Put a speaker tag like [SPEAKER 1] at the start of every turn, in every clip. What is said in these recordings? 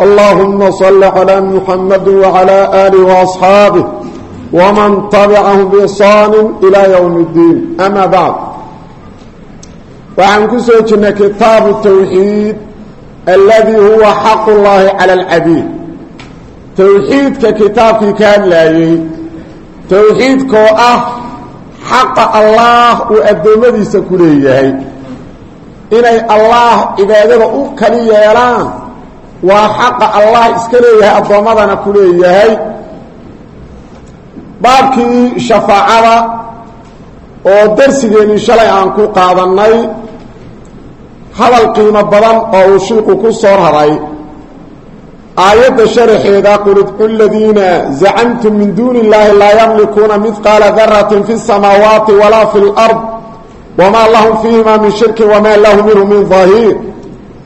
[SPEAKER 1] اللهم صل على محمد وعلى آله وأصحابه ومن تبعهم بإحسان إلى يوم الدين أما بعد وعن كسوجنا كتاب التوحيد الذي هو حق الله على العبيد توحيد ككتاب كان لايي توحيد كو أه حق الله وأدومدي سكوليه inay allah cibaadada u kali yeelaan waa xaqa allah iska leeyahay addoommadana ku leeyahay. Baabkii shafaacada oo darsigeennii shalay aan ku qaadannay hadal qiimo badan oo uu shiiku ku soo raray. Aayadda sharaxeeda qul idcu ladiina zacamtum min duuni illaahi laa yamlikuuna midqaala daratin fi اsamaawaati walaa fi اlard wmaa lahum fiihima min shirki wamaa lahu minhu min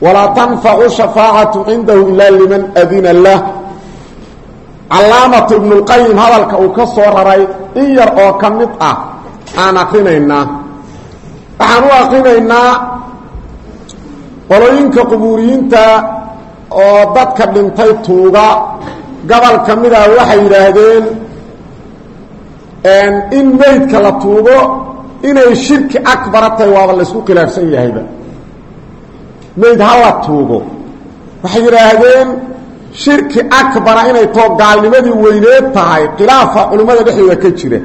[SPEAKER 1] walaa tanfacu shafaacatu cindahu ila liman adina lah. Calaamatu ibnulqayim hadalka uu ka soo raray in yar oo ka mid ah aan akrinaynaa waxaan u akrinaynaa qolooyinka qubuuriyiinta oo dadka dhintay tuuga. Gobol ka mid ah waxay yidhaahdeen in meydka la tuugo inay shirki akbara tahay waaba laysku khilaafsan yahayba mayd hala tuugo. Waxay yidhaahdeen shirki akbara inay too gaalnimadii weyneed tahay khilaafa culimmada dhexdooda ka jira.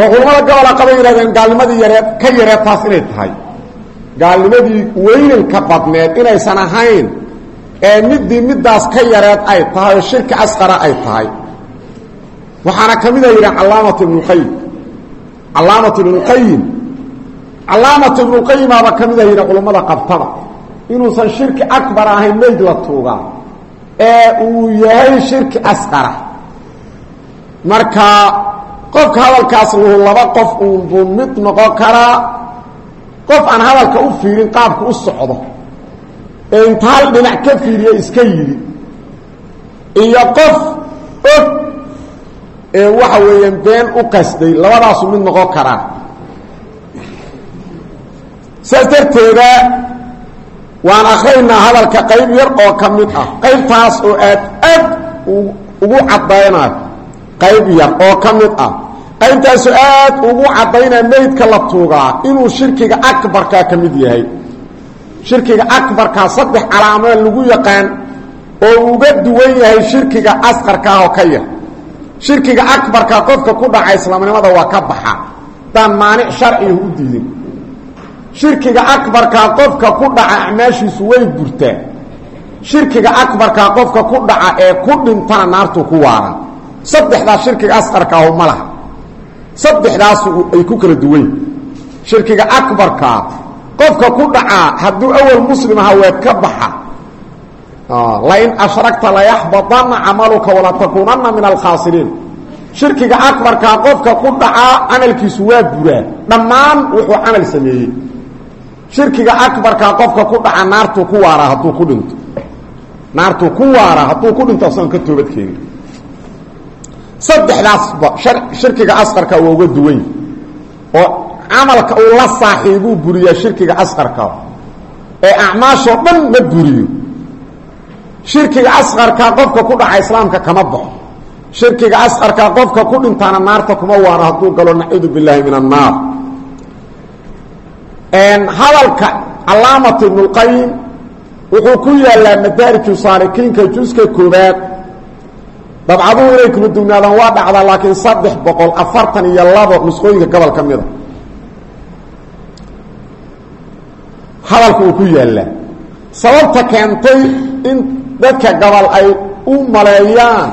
[SPEAKER 1] Oo culimmada gobola qabay yidhahdeen gaalnimadii yareed ka yareed taas inay tahay. Gaalnimadii weynanka badneed inaysan ahayn ee midii middaas ka yareed ay tahay oo shirki asqara ay tahay. Waxaana ka mid a yidhaha calaamatu ibnuqayim calaamatu ibnuqayim calaamatu ibnuqayimaaba ka mid a yidha culammada qabtada inuusan shirki akbar ahayn meyd la tuugaa ee uu yahay shirki asqara. Marka qofka hadalkaas wuxuu laba qof uunbuu mid noqon karaa qof aan hadalka u fiirin qaabka u socdo ee inta hal dhinac ka fiiriya iska yidhi iyo qof og ee waxa weeyaan been u qasday labadaasu mid noqon karaa saas darteeda waan akrinaynaa hadalka qayb yar oo ka mid ah. Qaybtaas oo aad aad ugu caddaynayo qayb yar oo ka mid ah. Qaybtaasoo aad ugu caddaynaya meydka la tuugaa inuu shirkiga akbarkaa ka mid yahay. Shirkiga akbarkaa saddex calaamood lagu yaqaan oo uga duwan yahay shirkiga asqarkaah oo ka yar. Shirkiga akbarka qofka ku dhaca islaamnimada waa ka baxa. Daan maanic sharcigu u diidin shirkiga akbarkaa qofka ku dhaca acmaashiisu way burtaa. Shirkiga akbarkaa qofka ku dhaca ee ku dhintana naartuu ku waaran. Saddexdaas shirkiga asqarkaahu ma laha. Saddexdaasu ay ku kala duwan. Shirkiga akbarkaa qofka ku dhacaa hadduu awal muslim aha waa ka baxa. Lain ashragta layaxbadanna camaluka walatakuunanna min alkhaasiriin shirkiga akbarkaa qofka ku dhacaa camalkiisu waa buraa. Dhammaan wuxuu camal sameeyey shirkiga akbarkaa qofka ku dhaca naartuu ku waaraa hadduu ku dhinto. Naartuu ku waaraa hadduu ku dhinto asagoon ka toobadkeeni saddexdaasba shirkiga asqarka waa uga duwany oo camalka uu la saaxiibuu buriyaa shirkiga asqarka. Ee acmaashoo dhan ma buriyo. Shirkiga asqarkaa qofka ku dhaca islaamka kama baxo. Shirkiga asqarkaa qofka ku dhintaana naarta kuma waano hadduu galo nacuudu billaahi min annaar hadalka calaamatu ibnulqayim wuxuu ku yaalaa madaariju saalikiinka juska koobaad dabcaduhu inay kula dugnaadaan waa dhacdaa laakiin saddex boqol afartan iyo labo nusqooyinka gobol ka mida. Hadalku uu ku yaalaa sababta keentay in dadka gobol ay u maleeyaan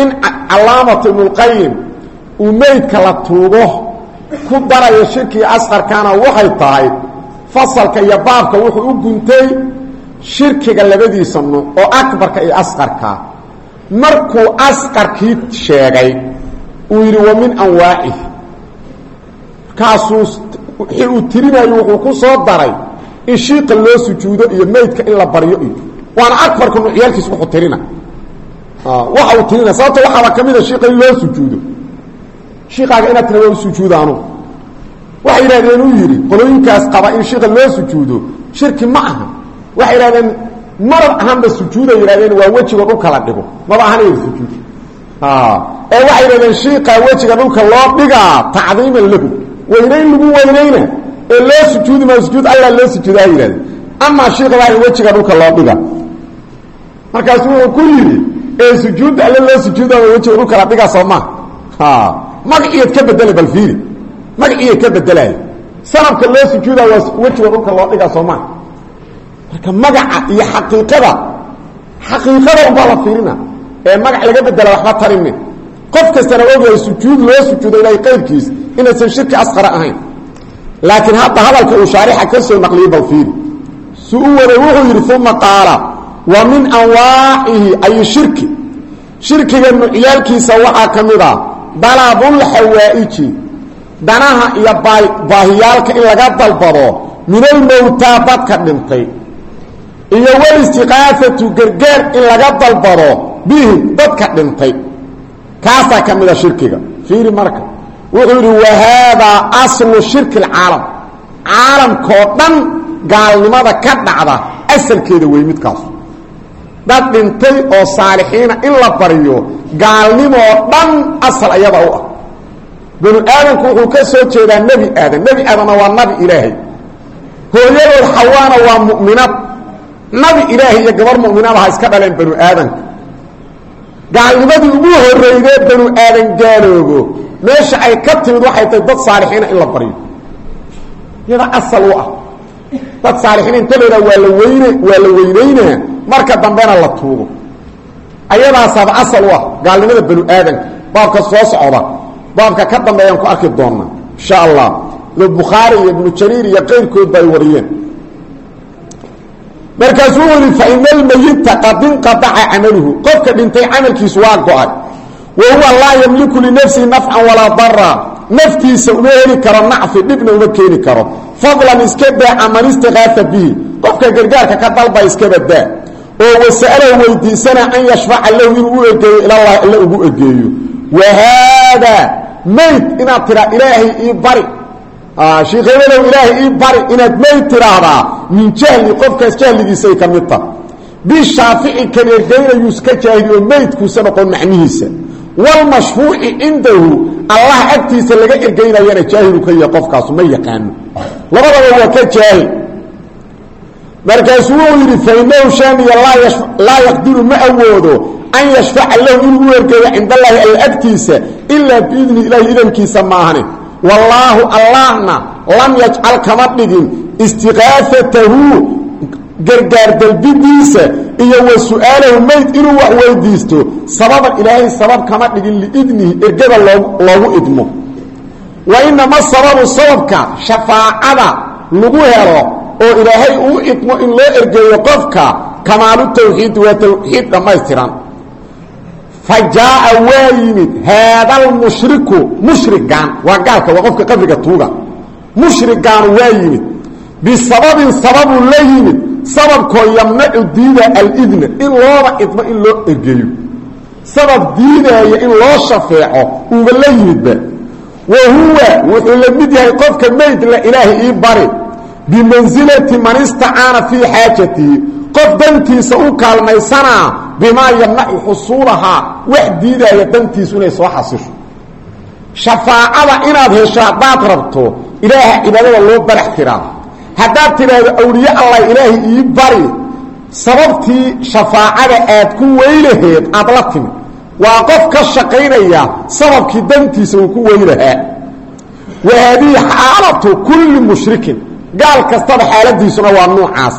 [SPEAKER 1] in calaamatu ibnulqayim uu meydka la tuugo ku darayo shirkiga asqarkaana waxay tahay fasalka iyo baabka wuxuu u guntay shirkiga labadiisa oo akbarka iyo asqarka. Markuu asqarkii sheegay uu yidhi wa min anwaacihi markaasuu wixii uu tirinayo wuxuu ku soo daray in loo sujuudo iyo meydka in la baryo iyo. Waana abarka nucyaalkiis wuxuu tirina. Waxa uu tirina sababto waxaaba ka mida in loo sujuudo shiikaaga inaad tira waa u sujuuda anugu uu yidhi qolooyinkaas qaba in shiika loo sujuudo. Shirki ma aha. Waxay yidhahdeen marad ahaanba sujuuday yidhahdeen waa wejiga dhulka la dhigo. Maba ahan iyada sujuud ee waxay yidhahdeen shiiqa wejiga dhulka loo dhigaa tacdiiman lahu. Weynayn lagu weynayna. Ee loo sujuudi ma sujuud alla loo sujuudaa yidhahdeen amaa shiika waa in wejiga dhulka loo dhiga. Markaasu wuxuu ku yidhi ee sujuudda alle loo sujuuda wejiga dhulka la dhigaa soo maa magaciiyad ka bedelay bal fiiri. Magaciiyad ka bedelaayo sanabka loo sujuudaa waa wejiga dhulka loo dhigaa soo maa marka magaca iyo xaqiiqada xaqiiqada ubaa la fiirina. Ee magac laga bedela waxba tarime qof kastana ogyahay sujuud loo sujuudo ilahay qayrkiis inaysan shirki asqara ahayn. Laakiin hadda hadalka uu shaarixa ka soo naqliyey bal fiiri. Su u waday wuxuu yidhi uma qaala wa min anwaacihi ay shirki. Shirkiga nucyaalkiisa waxaa ka dalabulxawaaiji danaha iyo baahiyaalka in laga dalbado min almowtaa dadka dhintay. Iyo walistiqaafatu gargaar in laga dalbado bihim dadka dhintay. Kaasaa ka mida shirkiga. Fiiri marka. Wuxuu yidhi wa haadaa aslu shirki اlcaalam caalamkoo dhan gaalnimada ka dhacda asalkeeda wey midkaas. Dad dhintay oo saalixiina in la baryo gaalnimoo dhan asal ayada u ah. Banu aadamku wuxuu ka soo jeedaa nebi aadan nebi aadanna waa nabi ilaahay. Hooyadood xawaana waa mu'minad. Nabi ilaahay iyo gabar mu'minada ha iska dhaleen banu aadanka gaalnimadii ugu horreydee banu aadan gaaloobo meesha ay ka timid waxay tahay dad saalixiina in la baryo iyada asal u ah. Dad saalixiina inta yidhaha waa la weyne waa la weynaynaa marka dambena la tuugo ayadaasaaba asal u ah. Gaalnimada banu aadanka baabka soo socda. Baabka ka dambeeyaan ku arki doonnaa insha allah bukhaari iyo ibnu jariir iyo qayrkood ba ay wariyeen markaasuu weli faina almayita qad inqadaca camaluhu. Qofka dhintay camalkiisu waa go'ay. Wa huwa laa yamliku linafsihi nafcan walaa dara naftiisa uma heli karo nacfi dhibna uma keeni karo. Fadlan iska daa caman istiqaafa bihi. Qofka gargaarka ka dalba iska badaa oo wasa'alahu weydiisana an yashfaca lahu inuu u egeeyo ilallahi alla ugu egeeyo. Wa haadaa mayd inaad tiraa ilaahay ii bari. Shiikhayadow ilaahay ii bari inaad mayd tiraahdaa min jahli qofkaas jahligiisay ka mid taha bishaafici kan ergeynayuus ka jaahili oo maydkuusa noqon macnihiisa. Walmashfuuci cindahu allah agtiisa laga ergeynayana jaahilu ka yahay qofkaasu ma yaqaano. Waa ka jaahil markaasuu wuu yidhi fainahu shaaniya laa yaqdiru ma awoodo an yashfaca lahu inuu u ergeeyo cinda allaahi alla agtiisa ilaa biidni ilaahi idankiisa maahane wallaahu allahna lam yajcal kama dhigin. Istiqaafatahu gargaar dalbidiisa iyo wa su'aalahu mayd inuu wax weydiisto sababan ilaahay sabab kama dhigin liidnihi ergada loogu idmo. Wa inama sababu sababka shafaacada lagu helo oo ilaahay uu idmo in loo ergeeyo qofka kamaalu tawxiidi waa tawxiid dhammaystiran. Fa jaaa waa yimid haada almushriku mushrigan waa gaalka waa qofka qabriga tuuga. Mushrigaanu waa yimid. Bisababin sababuu la yimid sababkoo yamnacu diida alidna in looba idmo in loo ergeeyo. Sabab diidaaya in loo shafeeco uuba la yimidba. Wa huwa wuxuu la mid yahay qofka maydla ilaahay ii bari bimansilati man istacaana fii xaajatihi qof dantiisa u kaalmaysanaa bimaa yamnacu xusuulahaa wax diidaaya dantiisu inay soo xasisho. Shafaacada inaad hesho haddaad rabto ilaaha cibaadada loo barax tiraa. Haddaad tidhaahdo awliye allah ilaahay ii bari sababtii shafaacada aad ku weylaheed aad la timid waa qof ka shaqaynaya sababkii dantiisa uu ku weylahaa wa xaalatu kulli mushrikin gaal kastaba xaaladiisuna waa nuucaas.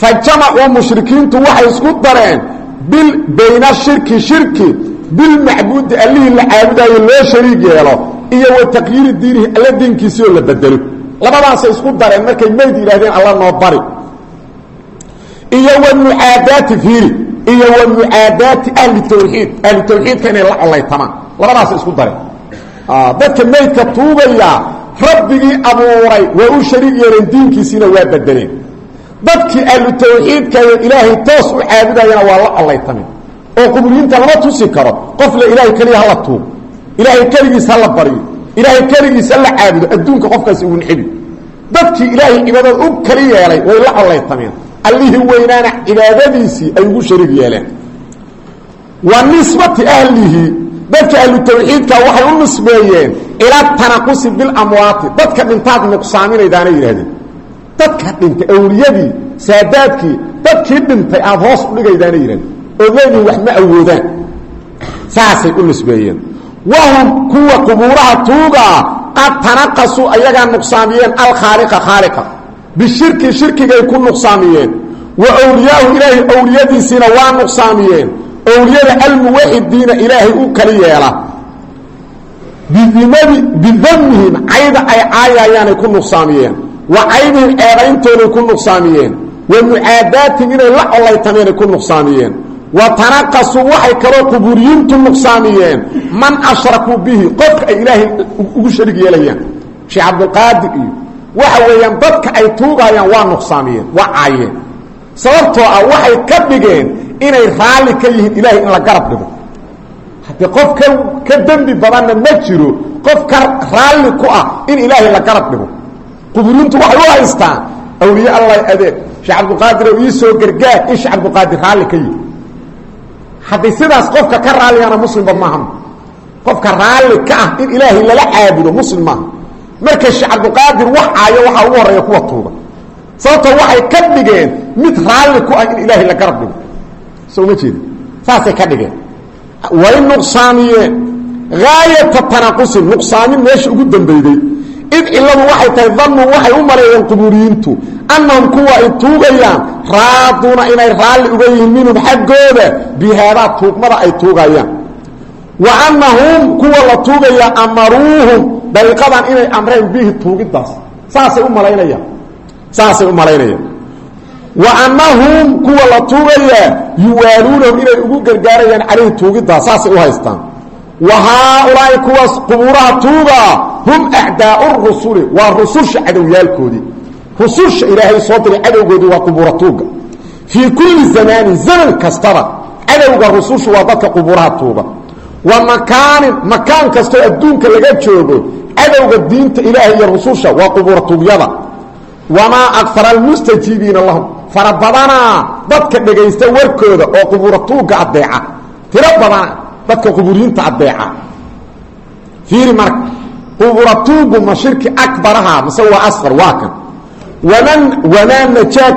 [SPEAKER 1] Fa jamacuu mushrikiintu waxay isku dareen bayna shirki shirki bilmacbuudi allihii la caabudaayo loo shariig yeelo iyo wa taqyiiri diinihi alla diinkiisii oo la bedelo. Labadaasay isku dareen markay mayd yidhahdeen alla noo bari. Iyo wa mucaadaati fiiri iyo wa mucaadaati ahli tawxiid ahli tawxiidka inay la colaytamaan labadaas isku dare dadka maydka tuugaya rabbigii abuuray waa u shariig yeeleen diinkiisiina waa bedeleen dadkii ahlu tawxiidkayo ilaahay toos u caabudayana waa la colaytameen oo qubuuriyiinta lama tusi karo. Qofle ilaahay keliya hala tuugo ilaahay keligiis hala baryo ilaahay keligiis hala caabudo. Adduunka qofkaasi ugu nixibi dadkii ilaahay cibaadada u kali yeelay way la colaytameen allihii weynaana cibaadadiisii ay ugu shariig yeeleen. Wa nisbati dadka ahlu tawxiidka waxay u nisbeeyeen ila tanaqusi bilamwaati. Dadka dhintaad nuqsaaminaydaana yidhahdeen. Dadka dhintay awliyadii saadaadkii dadkii dhintay aada hoos udhigaydaana yidhahdeen. Ood leedihin wax ma awoodaan. Saasay u nisbeeyeen. Wahum kuwa qubuuraha tuugaa qad tanaqasuu ayagaa nuqsaamiyeen alkhaaliqa khaaliqa. Bishirki shirkigay ku nuqsaamiyeen. Wa wliyaahu ilaahay owliyadiisiina waa nuqsaamiyeen owliyada almuwaxidiina ilaahay u kali yeela. Bidamihim cayda ay caayayaanay ku nuqsaamiyeen. Wa caybihim ceebayntooday ku nuqsaamiyeen. Wa mucaadaatihim inay la colaytameenay ku nuqsaamiyeen. Wa tanaqasuu waxay kaloo qubuuriyiintu nuqsaamiyeen. Man ashrakuu bihi qofka ay ilaahay ugu sharig yeelayaan. Sheekh cabdulqaadir iyo waxa weeyaan dadka ay tuugayaan waa nuqsaamiyeen waa caayeen. Sababtoo ah waxay ka dhigeen inay raalli ka yihiin ilaahay in la garab dhigo. Haddii qof ka ka dembi badanna ma jiro qof ka raalli ku ah in ilaahay la garab dhigo. Qubuuriyiintu waxay u haystaan. Awliye allah adeeg sheekh cabdulqaadir oo ii soo gargaar in sheekh cabdulqaadir raalli ka yihi haddii sidaas qofka ka raalligana muslimba maaha qofka raalli ka ah in ilaahay lala caabudo muslim maaha marka sheekh cabdulqaadir wax caayo waxaa ugu horreeya kuwa tuuga sababtoo waxay ka dhigeen mid raalli ku ah in ilaahay la garab dhigo soo ma jeedi saasay ka dhigeen. Way nuqsaamiyeen gaayata tanaqusin nuqsaamin meesha ugu dambeyday. Id ciladu waxay tahay dannu waxay u maleeyeen qubuuriyiintu annahum kuwa ay tuugayaan raaduuna inay raalli uga yihiin minhum xaggooda bihaadaa tuugmada ay tuugayaan. Wa annahum kuwa la tuugaya amaruuhum dariiqadan inay amreen bihi tuugidaas saasay u malaynayaan. Saasay u malaynayaan wa annahum kuwa la tuugayaa yuwaaluunahum inay ugu gargaarayaan calayhi tuugidaas saasay u haystaan. Wa haaulaai kuwaas qubuuraha tuugaa hum acdaau rusuli waa rususha cadowyaalkoodii. Rususha ilaahay soo diray cadowgoodii waa qubuura tuuga. Fii kulli zamaanin zaman kastaba cadowga rusushu waa dadka qubuuraha tuuga. Wa makaanin makaan kastoo adduunka laga joogo cadowga diinta ilaahay iyo rususha waa qubuura tuugyada. Wamaa akara almustajiibiina fara badanaa dadka dhegaysta warkooda oo qubuura tuugga adeeca tiro dadka qubuuriyiinta adeeca fiiri marka qubuura tuugu ma shirki akbaraha mise waa asqar waa kan. Waman wamaa najaa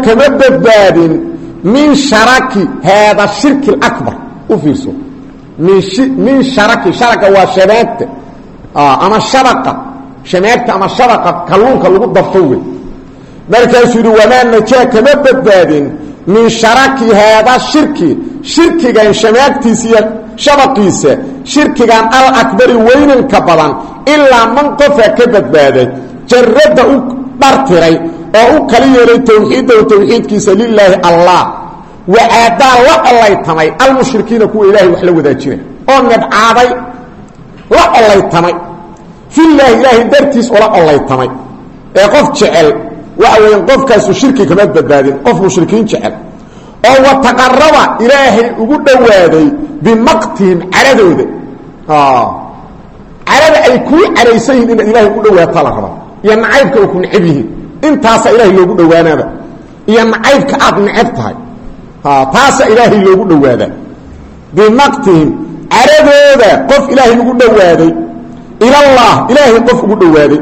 [SPEAKER 1] min sharaki haada shirki اakbar u fiirso. Min sharaki sharaga waa shabaagta ama shabaqa. Shamaagta ama shabaqa kalluunka lagu dafto wey markaasuu yidhi wamaa najaa kama badbaadin min sharaki haada shirki. Shirkigan shamaagtiisa iyo shabaqiisa shirkigan alakbari weynanka badan ilaa man qofa ka badbaaday jaradda u dhartiray oo u kala yeelay towxiiddahu towxiidkiisa lilaahi allah. Wacaadaa la collaytamay almushrikiina kuwa ilaahay wax la wadaajina oo nabcaaday la collaytamay. Filaahi ilaahay dartiis ula collaytamay. Ee qof jecel waxa weeyaan qofkaasu shirki kama badbaadin qof mushrikiin jecel. Oo wataqaraba ilaahay ugu dhowaaday bimaqtihim caradooda. Carada ay kuu caraysan yihiin inaad ilaahay ugu dhawaataa la rabaa iyo nacaybka ay ku necab yihiin. Intaasaa ilaahay loogu dhowaanaaba iyo nacaybka aad necab tahay. Taasaa ilaahay loogu dhowaadaa bimaqtihim caradooda qof ilaahay ugu dhowaaday ilallah ilaahay qof ugu dhowaaday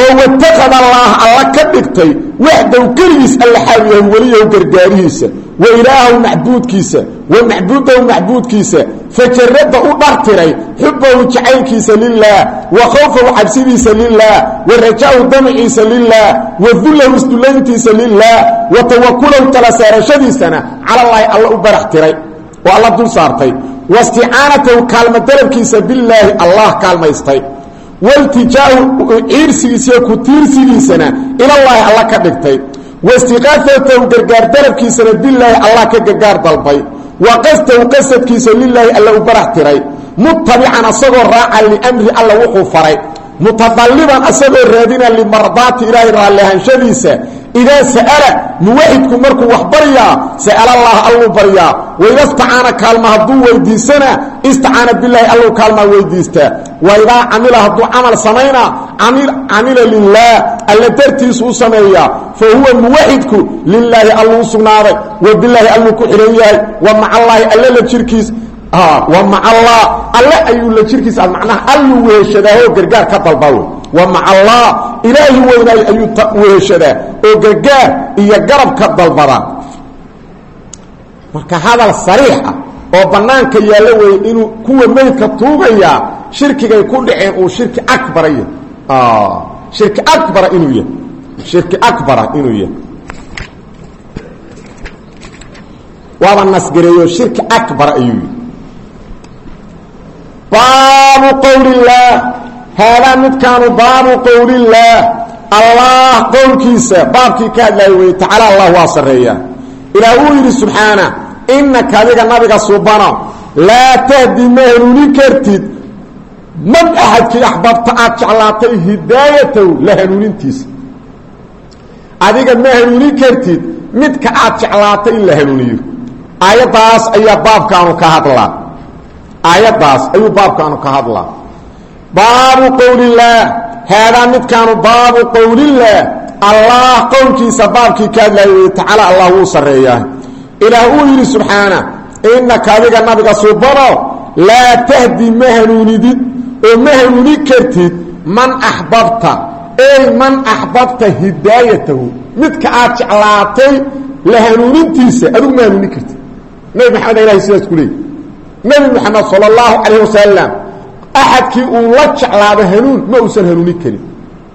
[SPEAKER 1] oo watakada allaah alla ka dhigtay waxdow keligiis alla xaaw yahay weliyahu gargaarihiisa wa ilaahaw macbuudkiisa wa macbuudahu macbuudkiisa fajarada u dhartiray xubahu jacaylkiisa lilaah wa khawfahu cabsidiisa lilaah wa rajaahu damaciisa lilaah wa dullahu isdullayntiisa lilaah wa tawakulahu tala saarashadiisana calallaahi alla u barax tiray oo alla dul saartay wasticaanatahu kaalma dalabkiisa bilaahi allah kaalmaystay waltijaahu ciirsigiisa ku tiirsigiisana ilallaahi alla ka dhigtay waistiqaafatahu gargaar dalabkiisana bilaahi allah ka gargaar dalbay wa qastahu qasadkiisa lilaahi alla u barax tiray mutabican asagoo raaca liamri alla wuxuu faray mutadalliban asagoo raadina limardaati ilaahay raalliahanshadiisa idaa sa'ala muwaxidku markuu wax baryaa sa'alallaah alluu baryaa. Waida istacaana kaalma hadduu weydiisana istacaana bilaahi alluu kaalmaa weydiistaa waidaa camila hadduu camal samaynaa camila lilaah alla dartiisu u sameeyaa. Fa huwa muwaxidku lilaahi alluu u sugnaaday. Wa bilaahi alluu ku xidhan yahay. Wa macallaahi alle la jirkiis wa macallah alle ayuu la jirkiisa macnaha alluu weheshadaao gargaar ka dalbaw wa macallah ilaahi weynaay ayuu weheshadaa oo gargaar iyo garab ka dalbada marka hadal sariix ah oo bannaanka yaallo weeye inuu kuwa meydka tuugayaa shirkigay ku dhaceen uu shirki abara yahy shirki abara inuu yahay shirki akbara inuu yahay. Waaba nasgareeyo shirki akbara ayuu yihi baabu qowlillaah haadaa midkaanu baabu qowlillaah allah qowlkiisa baabkii ka hadlaaya weye tacaala allah waa sarreeyaa ilaah uu yidhi subxaana innaka adiga nabiga subano laa tahdi ma hanuunin kartid. Man axadkii axbabta aad jeclaatay hidaayatahu la hanuunintiisa adiga ma hanuunin kartid midka aad jeclaatay in la hanuuniyo. Aayaddaas ayaa baabkaanu ka hadlaa aayaddaas ayuu baabkaanu ka hadlaa. Baabu qowlillaah haadaa midkaanu baabu qowlillaah allah qowlkiisa baabkii ka hadlaaya weye tacaala allah wuu sarreeyaa. Ilaah uu yidhi subxaana innaka adiga nabiga subano laa tahdi ma hanuunidid oo ma hanuuni kartid man axbabta ey man axbabta hidaayatahu midka aad jeclaatay la hanuunintiisa adigu ma hanuuni kartid. Nebi maxamed ilahay sidaas ku nebi moxamed sala allahu calayh wasalam axadkii uu la jeclaado hanuun ma uusan hanuuni karin.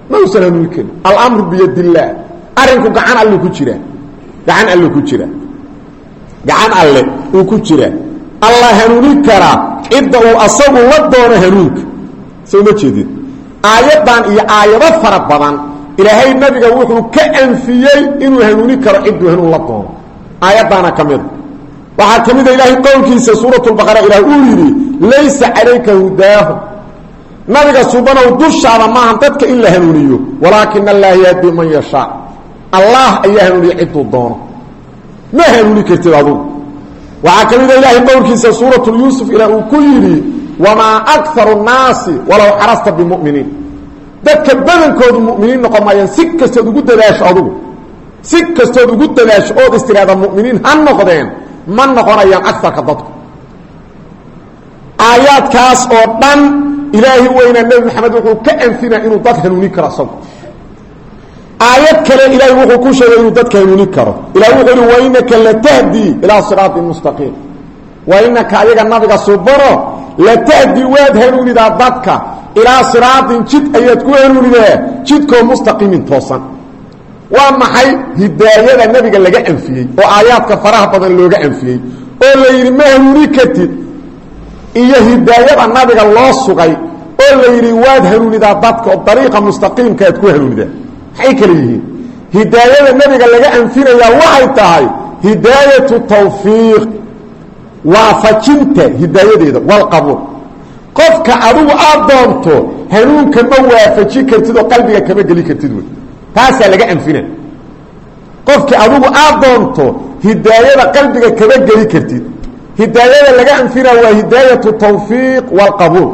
[SPEAKER 1] Ma uusan hanuuni karin. Alamru biyadillaah arrinku gacan alluu ku jiraa gacan alluu ku jiraa gacan alle uu ku jiraa allah hanuuni karaa cidda uu asagu la doono hanuunka. Soo ma jeedid aayaddan iyo aayado fara badan ilaahay nabiga wuxuu ka anfiyey inuu hanuuni karo cidduu hanuun la doono. Aayaddaana ka mida waxaa ka mida ilaahay qowlkiisa suurat lbaqara ilaah uu yidhi laysa calayka hudaahu. Nabiga subanow dushaada maahan dadka in la hanuuniyo walaakina allaha yahdi man yashaa. Allah ayaa hanuuniya cidduu ma hanuuni kartid adugu. Waxaa ka mida ilaahay qowlkiisa suuratu yuusuf ilaah uu ku yidhi wamaa akaru nnaasi walow xarasta bimuminiin. Dadka badankoodu muminiin noqon maayaan si kastood ugu dadaasho adugu. Si kastood ugu dadaasho ood istiraada muminiin ha noqdeen ma noqonayaan aarka dadku aayaadkaas oo dhan ilaahi weynaa nebi maxamed wuxuu ka anfinaa inuu dad hanuunin karo isagu aayad kale ilaahay wuxuu ku sheegay inuu dadka hanuunin karo. Ilah wuxuu yihi wainaka latahdii ilaa siraatin mustaqiim wainaka ayaga nabiga subano latahdi waad hanuunidaa dadka. Ilaa siraatin jid ayaad ku hanuunidaa jidkoo mustaqiimin toosan waa maxay hidaayada nebiga laga anfiyey oo aayaadka faraha badan looga anfiyey? Oo la yidhi ma hanuuni kartid iyo hidaayada nabiga loo sugay oo la yidhi waad hanuunidaa dadka oo dariiqa mustaqiimka aad ku hanuunidaa. Maxay kale yihiin? Hidaayada nebiga laga anfinayaa waxay tahay hidaayatu tawfiiq waafajinta hidaayadeeda walqabuul qofka adigu aad doonto hanuunka ma waafaji kartid oo qalbiga kama geli kartid wey taasaa laga anfina. Qofkii adigu aad doonto hidaayada qalbiga kama geli kartid. Hidaayada laga anfina waa hidaayatu tawfiiq walqabuul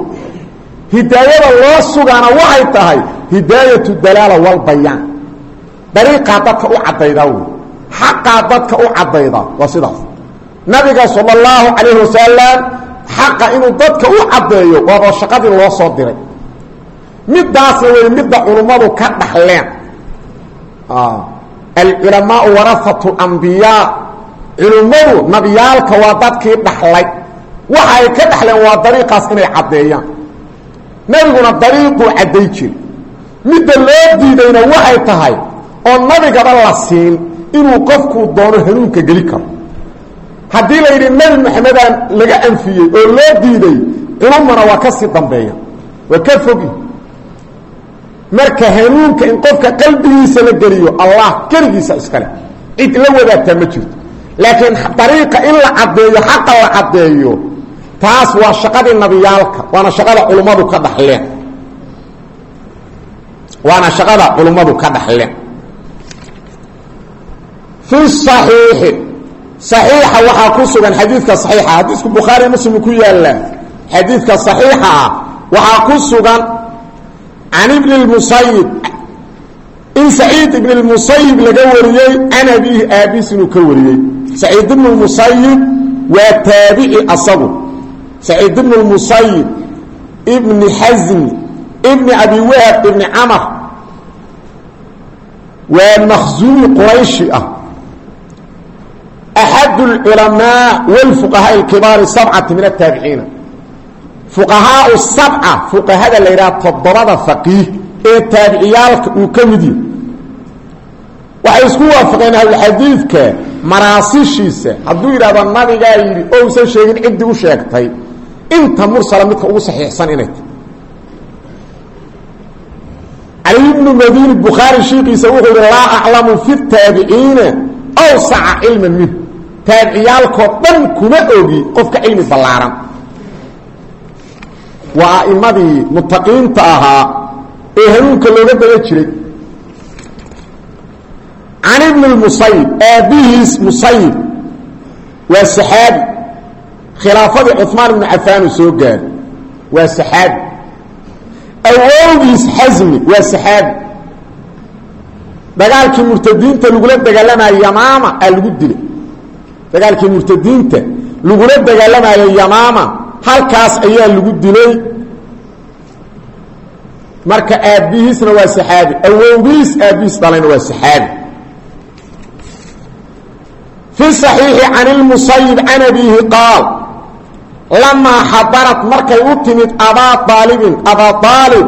[SPEAKER 1] hidaayada loo sugaana waxay tahay hidaayatu dalaala walbayaan dariiqaa dadka u caddaydaa wey xaqaa dadka u caddaydaa waa sidaas. Nabiga sala allahu calayhi wasalam xaqa inuu dadka u caddeeyo waaba shaqadii loo soo diray. Midaasna wey midda culummadu ka dhaxleen alculamaau warahatu lambiyaa culummadu nabiyaalka waa dadkii dhaxlay. Waxa ay ka dhaxleen waa dariiqaas inay caddeeyaan. Nebiguna dariiquu cadday jiri midda loo diidayna waxay tahay oo nabigaba la siin inuu qofkuu doono hanuunka geli karo. Haddii la yidhi nebi maxamedaan laga anfiyey oo loo diiday culummana waa ka dambeeya. Waa ka fogi marka hanuunka in qofka qalbigiisa la geliyo allah keligiisa iskale cid la wadaagtaa ma jirto laakiin dariiqa in la caddeeyo xaqa la caddeeyo taas waa shaqadii nabiyaalka waana shaqada culummadu ka dhaxleen waana shaqada culummadu ka dhaxleen fi صaxiixi صaxiixa waxaa ku sugan xadiidka صaxiixa xadiisku bukhaari muslim ku yaala xadiidka صaxiixa ah waxaa ku sugan can ibni اmusayib in saciid ibn اmusayib laga wariyey can abiihi aabiis inuu ka wariyey saciid ibn اmusayib waa taabici asagu saciid ibn اmusayib ibni xasmi ibni abi wahab ibni camar waa makhzuumi qurayshi ah axad اlculamaa wاlfuqahaa اkibaari sabcati min ataabiciina fuqahaau sabca fuqahada la yidhaha toddobada faqiih ee taabiciyaalka uu ka mid yahy waxay isku waafaqeen ahlulxadiidka maraasishiisa. Hadduu yidhahdo nabigaa yidhi oo usan sheegin ciddii u sheegtay inta mursala midka ugu saxiixsan inay tahy cali ibnu madini bukhaari shiikiisa wuxuu yihi laa aclamu fi taabiciina awsaca cilman minh taabiciyaalkoo dhan kuma ogi qofka cilmi ballaaran waa a'imadii mutaqiinta ahaa ee hanuunka looga daba jiray. Can ibni musayib aabbihiis musayib waa saxaabi. Khilaafadii cuثmaan ibnu cafaanu soo gaari waa saxaabi. Awowgiis xasmi waa saxaabi. Dagaalkii murtadiinta lagula dagaalamayo yamaama aa dilay. Dagaalkii murtadiinta lagula dagaalamayo halkaas ayaa lagu dilay marka aabbihiisna waa saxaabi awowgiis aabbihiis dhalayna waa saxaabi fi صaxiixi can اlmusayib can abiihi qaal lamaa xadarat markay u timid abaa aalibin abaa aalib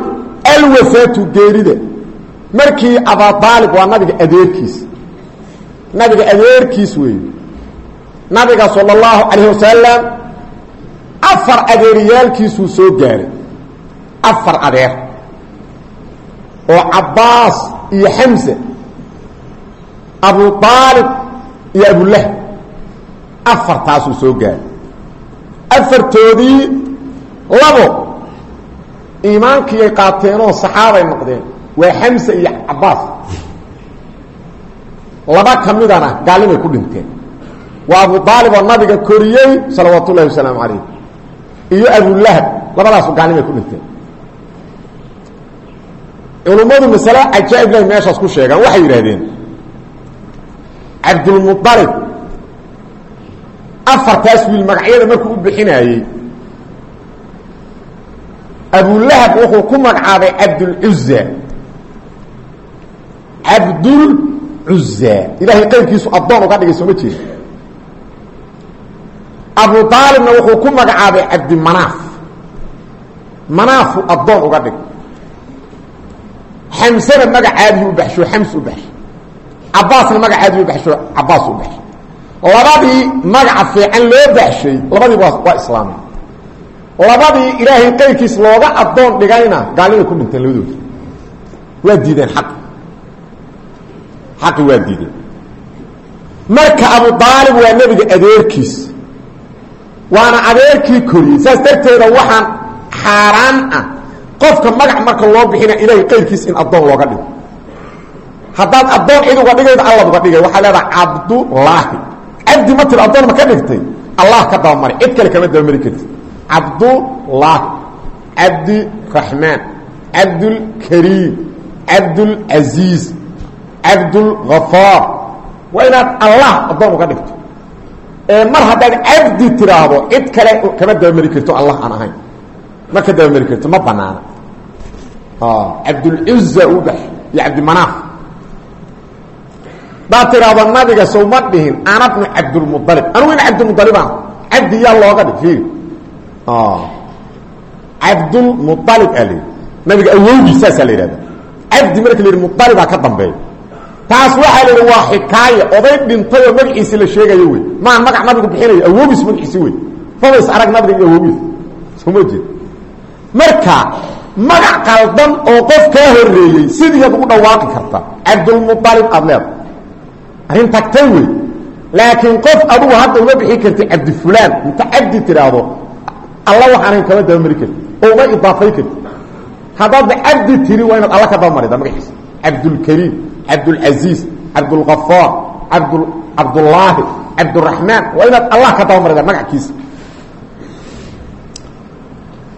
[SPEAKER 1] alwafaatu geerida markii abaa aalib waa nabiga adeerkiis nabiga adeerkiis weeye nabiga salى اllahu calayh wasalam afar adeeryaalkiisuu soo gaaray. Afar adeer. Oo cabbaas iyo xamse. Abu aalib iyo abulahab afartaasuu soo gaaray. Afartoodii labo iimaankiiyay qaateenoo saxaabay noqdeen waa xamse iyo cabbaas. Laba ka midana gaallimay ku dhinteen. Waa abu aalib oo nabiga koriyey salawaat ullahi wasalaamu calayh iyo abulahab labadaasu gaallimay ku dhinteen culummadu masale cajaa'ib lahi meeshaas ku sheegaan waxay yidhahdeen cabdulmualib afartaas wiil magacyada markuu u bixinaayey abulahab wuxuu ku magacaabay cabdulcuza cabdulcuza ilaahay qayrkiisu addoon uga dhigay sooma jeeda abu aalibna wuxuu ku magacaabay cabdimanaaf manaafu addoon uga dhig. Xamsena magacaadii u baxsho xams u baxsho. Cabbaasna magacaadii u baxsho cabbaas u baxsho. Labadii magaca fiican loo baxshay labadii waa islaamay labadii ilaahay qayrkiis looga addoon dhigayna gaalnimay ku dhinteen labadooda. Waa diideen xaqi xaqi waa diideen. Marka abu aalib waa nebiga adeerkiis waana adeerkii koriyey saas darteeda waxaan xaaraan ah qofka magac marka loo bixina ilaahay qayrkiis in addoon looga dhigo. Haddaad addoon cid uga dhigayda allad uga dhigay. Waxaa leedaha cabdulaahi cabdi ma tiri addoon ma ka dhigtay. Allah ka dabamari cid kale kama dabamari karti cabdulaahi cabdiraxmaan cabdulkariim. Cabdulcaziiz cabdulghafaar waa inaad allah addoon uga dhigto mar haddaad cabdi tiraahdo cid kale kama dabamari karto allah aan ahayn. Ma ka dabamari karto ma banaana. Cabdulcuza u bax iyo cabdimanaaf. Daad tiraahdo nabiga sow ma dhihin ana bnu cabdulmualib in cabdilmualibaan cabdi yaa looga dhig fiiri. Cabdulmualib aa layidhi nabiga awowgii saasaa la yidhahda cabdi marka la yidhi mualibaa ka dambeeya taas waxaa la yidhi waa xikaaya oday dhintay oo magaciisi la sheegayo wey maan magac nabigu bixinayo awoogiis magaciisi wey fabays arag nabiga iyo awoogiis marka magac qaldan oo qof kaa horeeyey sidiiad ugu dhawaaqi karta cabdulmualib aada leeda arrin tagtay wey laakiin qof adugu hadda uma bixi karti cabdi fulaan inta cabdi tiraahdo alla waxaanayn kama dabamari karti oo uma idaafay karti haddaadba cabdi tiri waa inaad alla ka dabamarida magaciisa. Cabdulkariim cabdulcasiiz cabdulkafaar abd cabdullaahi cabduraxmaan waa inaad allah ka dabamarida magaciisa.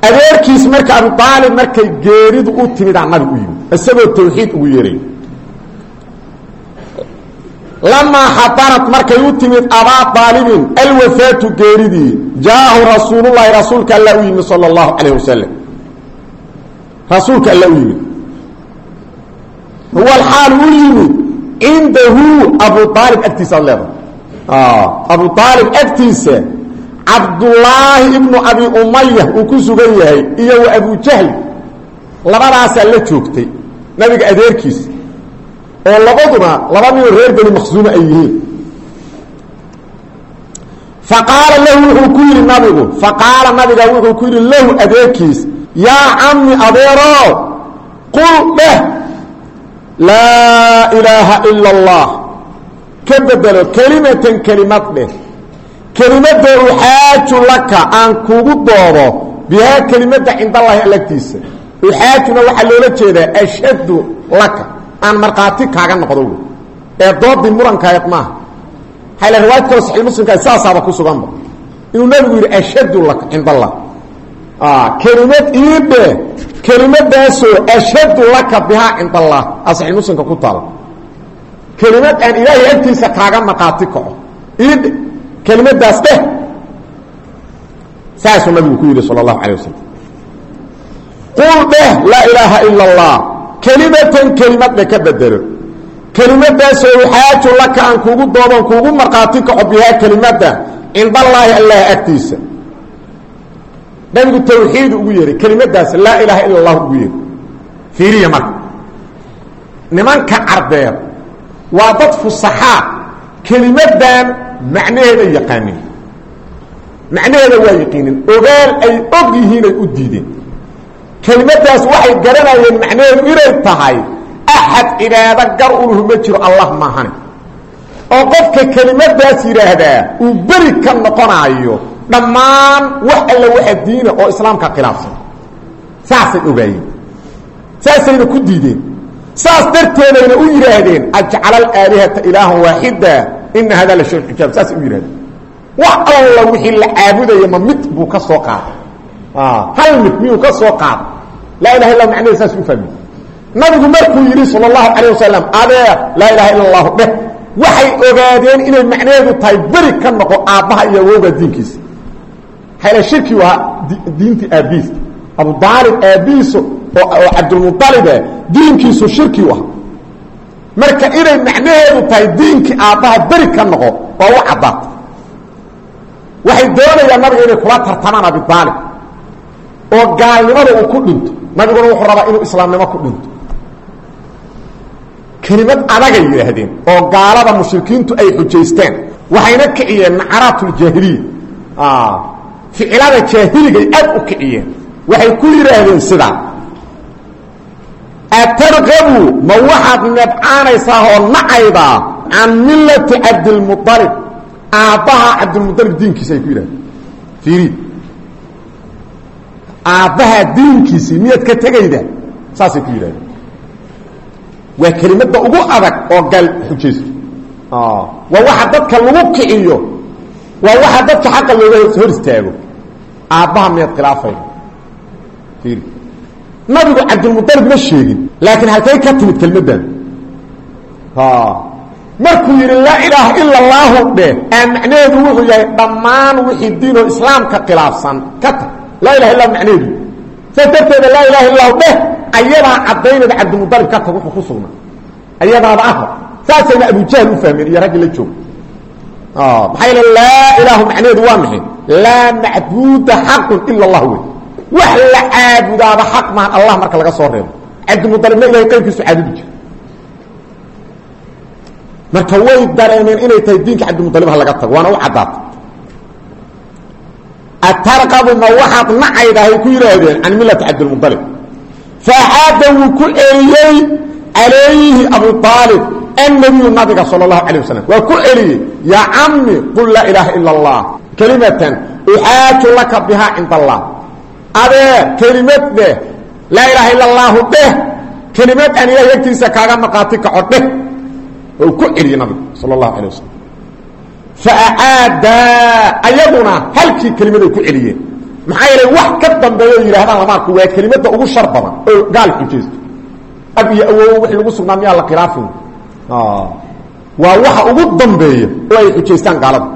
[SPEAKER 1] Adeerkiis marka abu aalib markay geeridu u timidaa nabi u yimid isagoo tawxiid ugu yeeray. Lamaa xadarad markay u timid abaa aalibin alwafaatu geeridii jaahu rasuululahi rasuulka alla u yimid sal اlahu alayh wasalam rasuulka alla u yimid huwa alxaal u yimid cindahu abu aalib agtiisa ad leedahay abu aalib agtiisa cabdullaahi ibnu abi umaya uu ku sugan yahay iyo wa abujahli labadaasaa la joogtay nabiga adeerkiisa oo labaduna laba ninoo reer beni maqsuume ay yihiin faqaala lahu wuxuu ku yidhi nabigu faqaala nabiga wuxuu ku yidhi lahu adeerkiis yaa cami laa ilaaha ila اllah ka bedelo kelimatan kelimad dheh. Kelimadda uxaaju laka aan kugu doodo bihaa kelimadda cindallahi alagtiisa. Uxaajuna waxaa loola jeedaa ashhadu laka. Aan markhaati kaaga noqdo wey ee doodii murankaeed maaha. Waxaa la riwaayad kaloo saxii muslimkaa saasaaba ku suganba inuu nabigu yidhi ashhadu laka cind Ah, kelimad iidhe kelimadaasoo ashadu laka bihaa cind allah asaxi muslimka ku taala kelimad aan ilaahay agtiisa kaaga maqaati kaco. Iidhe kelimadaas dheh. Saasuu nabigu ku yidhi sala allahu calay wasalam qul dheh laa ilaaha ila allah kelimatan kelimadhe ka bedelo. Kelimadaasoo uxaaju laka aan kuugu dooban kuugu maqaati kaco bihaa kelimada. Cindallaahi allah agtiisa nabigu tawxiid ugu yeehay kelimadaas laa ilaaha ila اllah ugu yeehay fiiriya marka. Nimanka carbeed waa dad fusaxaa kelimadan macnaheeda yaqaanin macnaheeda waa yaqiinin ogaal ay og yihiinay u diideen. Kelimadaas waxay garanayeen macnaheedu inay tahay axad cibaado gar uluhu ma jiro allah maahane oo qofka kelimadaas yidhaahdaa uu beri ka noqonaayo dhamaan wax alla waxa diina oo islaamka khilaafsan. Saasay ogaayeen. Saasayna ku diideen. Saas darteedayna u yidhaahdeen ajcala alaalihata ilaahan waaxida ina hada la shay xijaab saasay u yidhahdeen wax alla wixii la caabudaya ma mid buu ka soo qaaday. Hal mid miyuu ka soo qaaday? Laa ilaha illa macnaheed saas u fahmiyey nabigu markuu yidhi sal allahu calayh wasalam adee laa ilaha illa allahu dheh. Waxay ogaadeen inay macnaheedu tahay beri ka noqo aabbaha iyo awowgaa diinkiisa hayla shirki waa diintii aabbihiisa abu daalib aabbihiisa oo cabdulmualibe diinkiisu shirki u aha marka inay macnaheedu tahay diinkii aabbaha beri ka noqo waa u caddaata waxay doonayaan nabiga inay kula tartamaan abidaalib oo gaalnimada uu ku dhinto nabiguna wuxuu rabaa inuu islaamnimo ku dhinto kelimad adagay yidhaahdeen oo gaalada mushrikiintu ay xujaysteen waxayna kiciyeen nacaraat ljaahiliya ficilada jaahiligay aad u kiciyeen. Waxay ku yidhaahdeen sidaa atarqabu ma waxaad nebcaanaysaa oo nacaydaa can millati cabdilmualib aabbaha cabdilmualib diinkiisa ay ku yidhahdeen iiri aabbaha diinkiisii miyaad ka tegayda saasay ku yidhahdeen waa kelimadda ugu adag oo gal xujaysto waa waxa dadka lagu kiciyo. Waa waxa dadka xaqa looga hor istaago aabbaha miyaad khilaafayda iiri nabigu cabdilmualib ma sheegin laakiin halkay ka timid kelmaddan. Markuu yidhi laa ilaaha ila allaahu dheh aa macnaheedu wuxuu yahay dhammaan wixii diinoo islaamka khilaafsan. Ka tag laa ilaha illa macnaheedu saas darteeda laa ilaha illahu dheh ayadaa caddaynayda cabdilmualib ka tag wuxuu ku sugnaa. Ayadaaba ahra saasayna abujahl u fahmeen iyo raggi la jooga maxaa yal laa ilaahu macnaheedu waa maxay laa macbuuda xaqun ila allah wey wax la caabudaaba xaq maahan allah marka laga soo reebo cabdimualibna ilahay qayrkiisu caabudi jira marka way dareemeen inay tahay diinka cabdimualib ha laga tago waana u caddaata atarqabu ma waxaad nacaydahay ku yidhaahdeen can millati cabdilmualib faaxaada wuu ku celiyey calayhi abu aalib annabiyu nabiga sal اlahu alيه wasalam waa ku celiyey yaa cami qul laa ilaaha ila اllah kelimatan uxaaju laka bihaa cinda allah adee kelimad dheh laa ilaaha ila اllaahu dheh kelimad aan ilahay agtiisa kaaga maqaati kaco dheh oo ku celiyey nabiga sal اlahu alيه wasalam faacaadaa ayaguna halkii kelimaday ku celiyeen maxaa yeelay wax ka dambeeyo yidhahdaan lamaarku waa kelimadda ugu shar badan oo gaal xujaysto ab iyo awowo wixii lagu sugnaa miyaa la khilaafin waa waxa ugu dambeeya oo ay xujaystaan gaalada.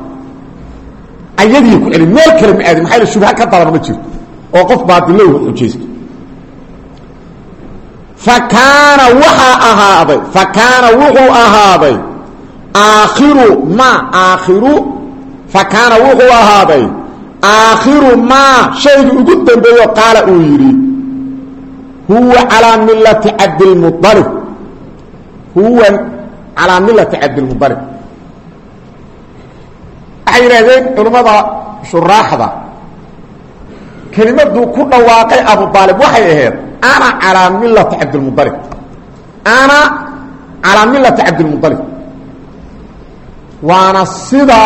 [SPEAKER 1] Ayadii ku celin meel kale ma aadin yaele shubha ka dadan ma jirto oo qof baadilo xujaysto. Fa kaana waxaa ahaaday fa kaana wuxuu ahaaday aakhiru ma aakhiru fa kaana wuxuu ahaaday aakhiru maa shaygii ugu dambeeyo qaala uu yidhi huwa calaa milati cabdilmualib huwa calaa milati cabdilmualib waxay yidhahdeen culimmada shuraaxda kelimaduu ku dhawaaqay abu aalib waxay ahayd ana calaa milati cabdilmualib ana calaa milati cabdilmualib waana sida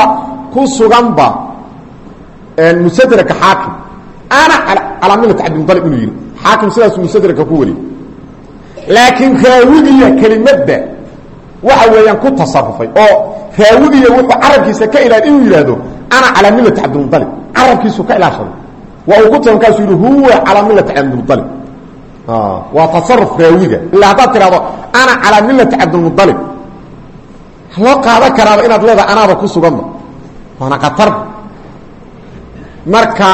[SPEAKER 1] ku suganba musadraka xaakim. Ana calaa milati cabdilmualib inuu yidhi. Xaakim sidaasu musadraka ku wariyey laakiin raawigiya kelimadda waxa weeyaan ku tasarufay oo raawigiya wuxuu carabkiisa ka ilaali inuu yidhaahdo ana calaa milati cabdilmualib carabkiisu ka ilaashaday waa uu ku ta markaasu yidhi huwa calaa milati cabdilmualib waa tasaruf raawiga. Ilaa haddaad tidhahdo ana calaa milati cabdilmualib loo qaadan karaaba inaad leedahay anaaba ku suganba waana katarba marka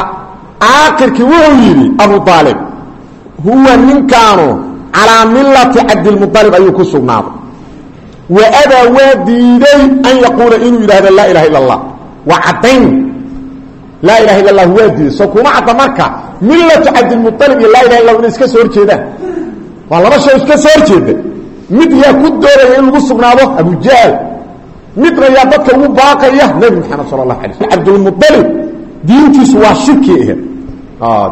[SPEAKER 1] aakirkii wuxuu yidhi abu aalib huwa ninkaanu calaa milati cabdilmualib ayuu ku sugnaaday wa adaa waa diiday an yaquula inuu yidhahdo laa ilaha illa allah waa caddayn. Laa ilaha illa allah waa diiday soo kuma cadda marka. Milatu cabdilmualib iyo laa ilaha illa inay iska soo horjeedaan waa laba shay iska soo horjeeda. Mid yaa ku dooraya in lagu sugnaado abujahl midna yaa dadka ugu baaqaya nebi maxamed sal اlahu alay slm cabdilmualib diintiisu waa shirki aheed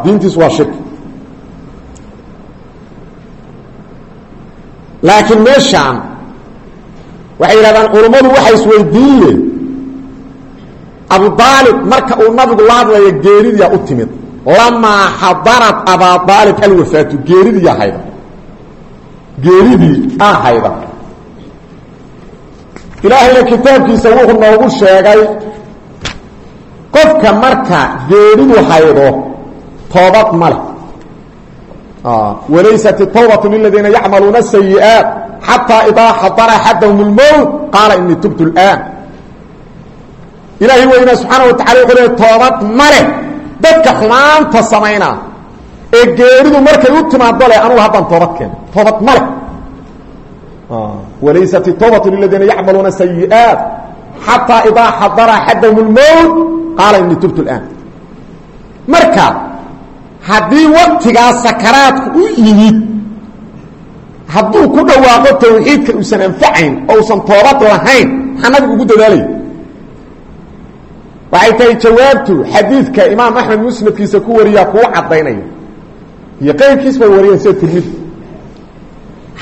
[SPEAKER 1] diintiisu waa shirki. Laakiin meeshaan waxay yidhahdaan culummadu waxay isweydiiyeen. Abudaalib marka uu nabigu la hadlayo geeridiyaa u timid. Lamaa xadarat abadaalib alwafaatu geeridiyaa hayda geeridii aa hayda ilaahayna kitaabkiisa wuxuu noogu sheegay qofka marka geeridu haydo toobad ma leh. Ah, walaysat tawbatu liladiina yacmaluuna sayi'aat xatىa idaa xadara axadahum اlmowt qaala inii tubtu اlآan ilaahay weyna subxaana wa tacala wuxuu le toobad ma leh dadka xumaanta samaynaa ee geeridu markay u timaado le anugu haddaan toobad keena toobad ma leh wlaysat الtوbaة liladiina yacmaluuna sayi'aaت xatىa idaa xadara axadahum اlmowt qaala inii tubtu اlآan marka haddii waktigaa sakaraadku u yimid hadduu ku dhawaaqo tawxiidka uusan anfacayn oo usan toobad lahayn maxaa nabigu ugu dadaalaya waxay tahay jawaabtu xadiidka imaam axmed musnadkiisa ku wariyaa kuu caddaynaya. Iyo qayrkiis bay wariyeen sida tirmidi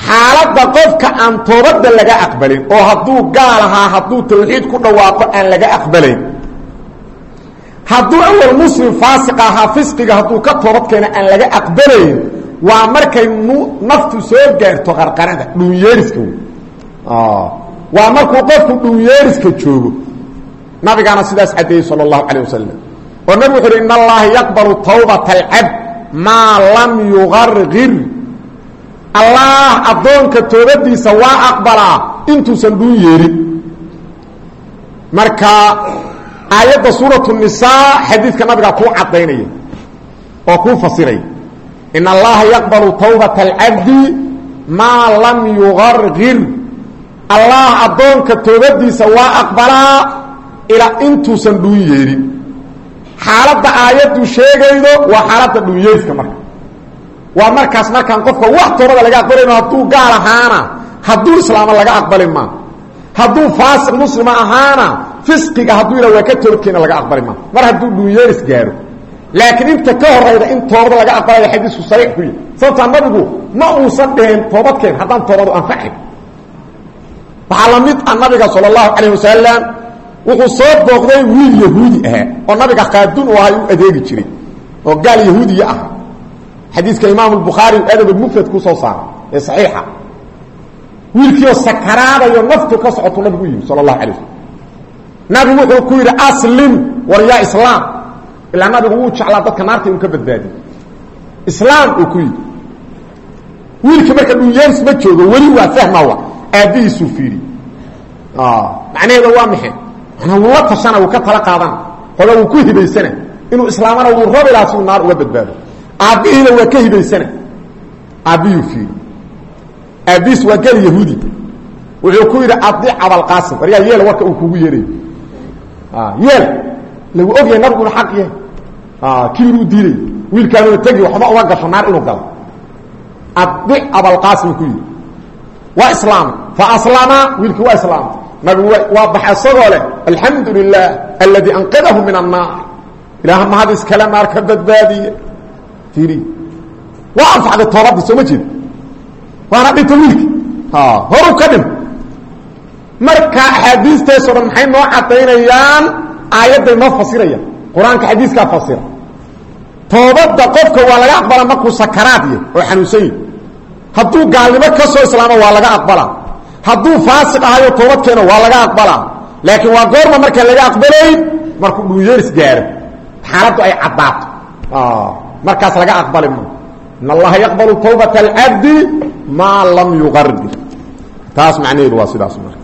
[SPEAKER 1] xaaladda qofka aan toobadda laga aqbalin oo hadduu gaal ahaa hadduu tawxiid ku dhawaaqo aan laga aqbalayn. Hadduu awal muslim faasiq ahaa fisqiga hadduu ka toobad keena aan laga aqbalayn waa markay naftu soo gaarto qarqarada dhuunyeeriska wey waa markuu qofku dhuunyeeriska joogo nabigaana sidaas caddeeyey sal اllahu calيه wasalam oo nabig wuxu uhi in allaha yaqbalu tawbata alcabd maa lam yugargir allah addoonka toobadiisa waa aqbalaa intuusan dhuun yeerin marka aayadda suuraة الnisaa xadiidka nabigaa kuu caddaynaya oo kuu fasiraya in allaha yaqbalu tawbata alcabdi maa lam yugargir allah addoonka toobadiisa waa aqbalaa ilaa intuusan dhuun yeerin xaaladda aayaddu sheegaydo waa xaaladda dhuunyeeriska marka waa markaas markaan qofka wax toobada laga aqbalayno hadduu gaal ahaana hadduu islaama laga aqbali maa hadduu faasiq muslima ahaana fisqiga hadduu yidha waa ka toobadkeena laga aqbali maa mar hadduu dhuunyeeris gaaro laakiin inta ka horayda in toobada laga aqbalaya xadiisku sariix ku yihi sababtaa nabigu ma uusan dheheen toobadkeen haddaan toobadu anfacayn waxaa la mid ah nabiga sal اlahu calayh wasalam wuxuu soo booqday wiil yahuudi ahaa oo nabiga qaadun u ahay u adeegi jiray oo gaal yahuudiya ah. Xadiiska imaam bukhaari adab mufrad ku soo saara ee saxiixa. Wiilkiioo sakaraadayo naftu ka socotu nabigu u yimi sal اlahu alay waslm nabigu wuxuu ku yidhi aslim war yaa islaam ilaa nabigu wuu jeclaa dadka naarta inuu ka badbaadiyo islaam uu ku yidhi wiilka marka dhunyaans ma joogo weli waa fahmawa aabbihiisuu fiiri. Macnaheeda waa maxe manaa wuu la tashana wuu ka tala qaadana. Xoga wuu ku hibaysana. Inuu islaamana wuu rabi lahaa si uu naar uga badbaado. Aabbihiina waa ka hibaysana. Aabbihuu fiiri. Aabbihiis waa gel yahuudi. Wuxuu ku yidhi adic abalqaasim waryaa yeel warka uu kugu yeerayo yeel lagu ogyahay nabigu inu xaq yahay. Kibir u diiday. Wiilkaanuna tegi waxba uma gasho inuu galo. Adic abalqaasim ku yidhi waa islaamay fa aslama wiilkii waa islaamay nabigu waa baxa leh alxamdu lilah anqadahu min annaar ilaah mahad iskale naar ka badbaadiye. Fiiri waa anfacday toobadii soo ma jeeda waana dhinta wiilki. Horu ka dhim. Marka axaadiistaasoo dhan maxay noo cadaynayaan aayadday noo fasirayaan qur'aanka fasira. Toobadda qofka waa laga aqbala markuu sakaraad yahy oo xanuunsan yahy hadduu gaalnimo ka soo islaamo waa laga aqbalaa hadduu faasiq ahayo toobadkeena waa laga aqbalaa laakiin waa goorma markaan laga aqbalayn markuu dhunyeeris gaaro. Xaaladdu ay caddaato markaas laga aqbali ma. In allaha yaqbalu tawbata alcabdi maa lam yuqardir taas macnaheedu waa sidaas marka.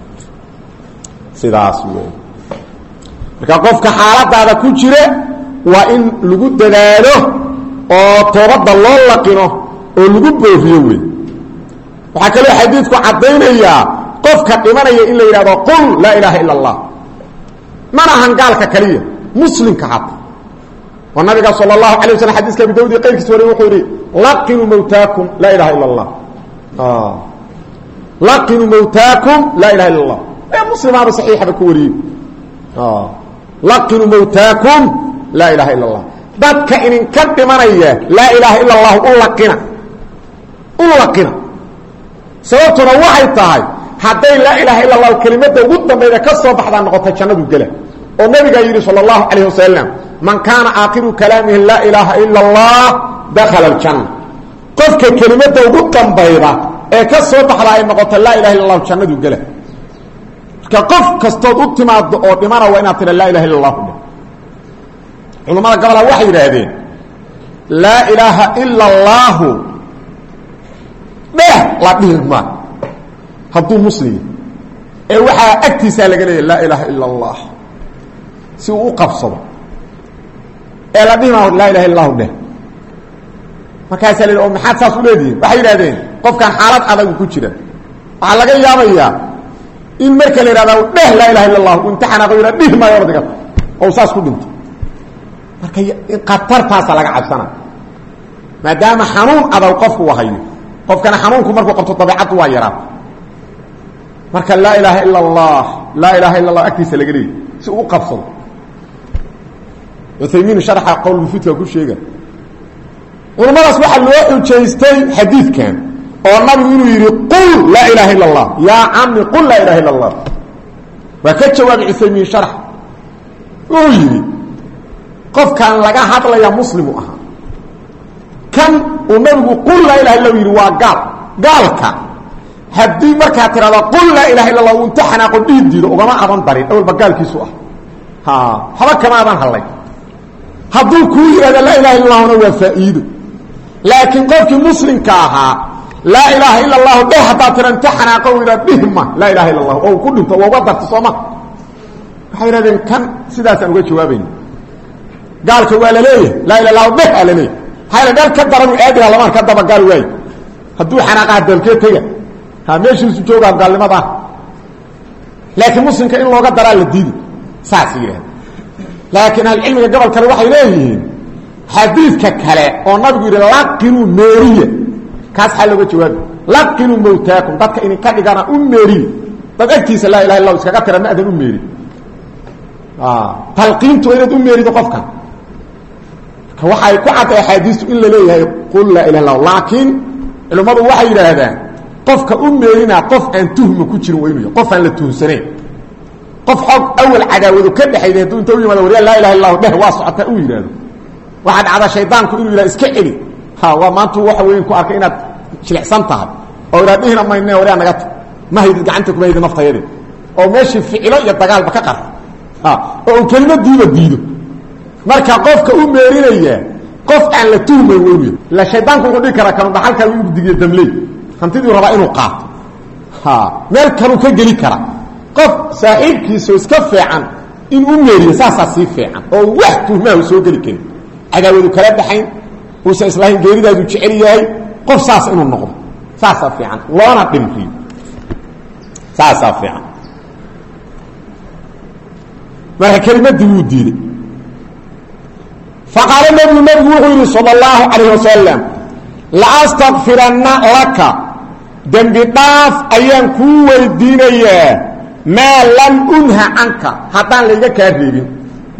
[SPEAKER 1] Sidaas wey marka qofka xaaladaada ku jira waa in lagu dadaalo oo toobadda loo laqino oo lagu boofiyo wey waxaa kaloo xadiidku caddaynayaa qofka dhimanaya in la yidhahdo qul laa ilaha ila allah. Mana ahan gaalka kaliya muslimka hata oo nabiga sala allahu alay waslm xadiiska abi dawud qayrkiis wariy wuxuu yidhi laqinu mawtaakum laa ilaha ila allah. Ah. Laqinuu mawtaakum laa ilaha illa allah. Muslimaaba saxiixaba ku wariyey. Ah laqinuu mawtaakum laa ilaha ila اllah dadka idinka dhimanaya laa ilaaha ila اllahu u laqina u laqina sababtuna waxay tahay hadday laa ilaaha ila اllahu kelimada ugu dambayda ka soo baxdaa noqota jannadu gela oo nabigaa yidhi salى اllahu calayh wasalam man kaana aakhiru kalaamihi laa ilaaha ila اllah dakhala اljanna qofka kelimada ugu dambayda ee ka soo baxda ay noqoto laa ilaha illa اllahu jannadu gela ka qof kastood u timaado oo dhimana waa inaad tira laa ilaha illa allahu dhe culammada gabolha waxay yidhaahdeen laa ilaaha ila allaahu dheh la dhihi ma. Hadduu muslim ee waxaa agtiisa laga leeyahy laa ilaaha ila allah si uu u qabsado. Ee la dhihi ma laa ilaha illa lahu dheh. Markaasaa la o maxaad saas u leedihiin? Waxay yidhahdeen qofkaan xaalad adagu ku jira. Waxaa laga yaabayaa in marka la ihahda dheh laa ilaha illa allahu imtixanaqila dhihi maayo ordiga oo saas ku dhinto marka khatartaasa laga cabsana maadaama xanuun adag qofku hayo qofkana xanuunku markuu qabto dabeicaddu waa yaraato marka laa ilaaha ila allah laa ilaha illa allah agtiisa laga leeyay si uu qabsado. Uaymiin harxa qowlmufidka ku sheega culamadaas waxaa loo xujaystay xadiidkan oo nabigu inuu yidhi qul laa ilaha illa اllah yaa cami qul laa ilaha illa اllah waa ka jawaabay uthaymiin sharx. Wuxuu yidhi qofkan laga hadlaya muslimu ahaa kan uu nabigu qul laa ilaha illa yidhi waa gaal. Gaalka haddii markaa tirahdo qul laa ilaha illa allah uu inta xanaaqo dhiid diido ugama adan darin awalba gaalkiisu ah. Ha haba kama adan hadlay. Hadduu kuu yihahdo laa ilaha illa allahuna waa faa'iido. Laakiin qofkii muslimka ahaa laa ilaaha ila allahu dheh haddaa tira inta xanaaqo ida dhihma laa ilaha illa allah oo ku dhinto waa uga darta sooma waxay yidhahdeen kan sidaasaan uga jawaabayna gaalka waa la leeyahay. Laa ila lahu dheh aa la leeyahay. Hayla meel ka daranu aadiha lamaan ka daba gaal waayo hadduu xanaaqaha dalkee tega ha meeshiisu joogaa gaalnimada ah. Laakiin muslimka in looga daraa la diidi. Saas yidhahda laakiin ahlucilmiga gobolkale waxay leeyihiin xadiidka kale oo nabigu yidhi laqinuu meeriya kaas xaa looga jawaabi laqinuu mawtaakum dadka idinka dhigana u meeriye dad agtiisa laa ilaha illa iskaga tira ma adan u meeri. Talqiintu inaad u meerido marka waxay ku cadday axaadiistu in la leeyahay qul laa ilaha illa laakiin culimmadu waxay yidhaahdaan qofka u meerinaa qof aan tuhma ku jirin yahy qof aan la tuhnsanayn qof xoog awal cadaawadu ka dhexayda hadduu inta u yimaado warya laa ilaha illahu dheh waa waa maantu waxa weyn ku arkay inaad jilicsan tahay oo idhaa dhihina mayne waryaa naga ta ma haydid gacanta kuma haydid naftayadi. Oo meeshii ficilo iyo dagaalba ka qarta oo uu kelimadiiba diido marka qofka u meerinaya qof aan la tuhmay waa yahy ila shaydaanku wuxuu dhihi karaa kanu dhaxalkaa u digiyo damley. Hantiduu rabaa inuu qaato. Meel kaluu ka geli kara. Qof saaxiibkiisao iska fiican in u meeriyo saasaa sii fiican. Oo wax tuhmaha u soo geli karin. Cadaawadu kala dhaxayn uusan islahayn geeridaadu jecel yahay qof saas inuu noqdo. Saasaa fiican. Loona dhimriyo saasaa fiican. Marka kelimadii wuu diiday. Faqaala nebigu nebigu wuxuu yidhi sala allahu calayh wasalam laastakfiranna laka. Dembi dhaaf ayaan kuu weydiinayaa maa lam unha canka. Haddaan layga kaa reebin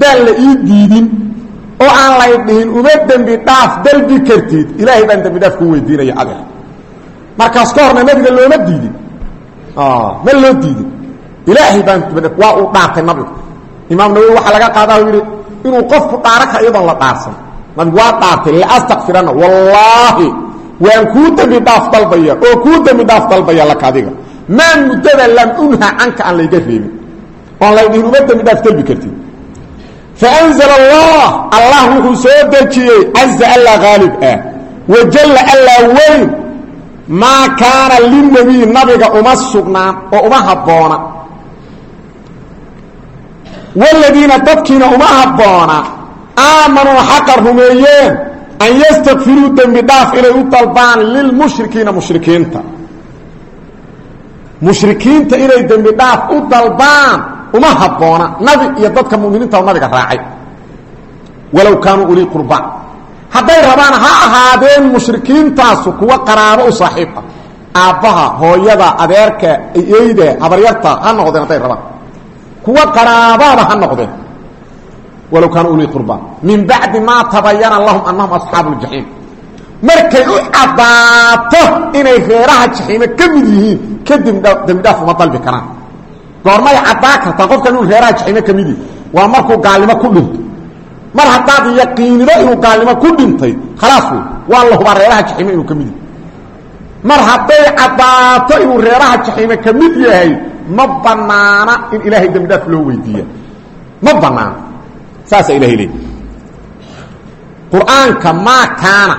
[SPEAKER 1] daan la ii diidin oo aan lay dhihin uma dembi dhaaf dalbi kartid. Ilaahay baan dembi dhaaf kuu weydiinaya adeer markaas ka nabiga looma diidin. Ma loo diidin. Ilaahay baan waa uu dhaartay nabigu. Imaam nawowi waxaa laga qaadaa u inuu qofku dhaara ka la dhaarsan. Nabigu waa dhaartay laastakfiranna wallaahi waan kuu dembi dhaaf dalbaya oo kuu dembi dhaaf dalbaya laka adiga. Maa muddada lam unha canka aan layga reebin. Oon lay dhihin uma dembi dhaaf dalbi kartid faanzl allah allah wuxuu soo dejiyey caza alla haalib ah wajalla allaa weyn maa kaana linabiy nabiga uma sugnaan oo uma habboona waladiina dadkiina uma habboona aamanuu xaqa rumeeyeen an yastakfiruu dembi dhaaf inay u dalbaan lilmushrikiina mushrikiinta mushrikiinta inay dembi dhaaf u dalbaan uma habboona nabi iyo dadka muminiinta nabiga raacay. Walow kaanuu ulii qurba. Hadday rabaan ha ahaadeen mushrikiintaasu kuwa qaraabo u saaxiib ah aabbaha hooyada adeerka eyda habaryarta ha noqdeen hadday rabaan. Kuwa qaraabaaba ha noqdeen. Walow kaanuu ulii qurba. Min bacdi maa tabayana lahum annahum asxaabu ljaxiim markay u caddaato inay reeraha jaxiime ka mid yihiin kadib dembi dhaaf uma dalbi goormay caddaa kartaa qofkan inuu reeraha jaxiime ka mid yihi waa markuu gaalnimo ku dhinto mar haddaad yaqiinido inuu gaalnimo ku dhintay khalaas waa la hubaa reeraha jaxiime inuu ka mar hadday caddaato inuu reeraha jaxiime ka mid yahay ma banaana in ilaahay dembi dhaaf loo weydiiya ma banaana saasa ilahay leey qur'aanka kaana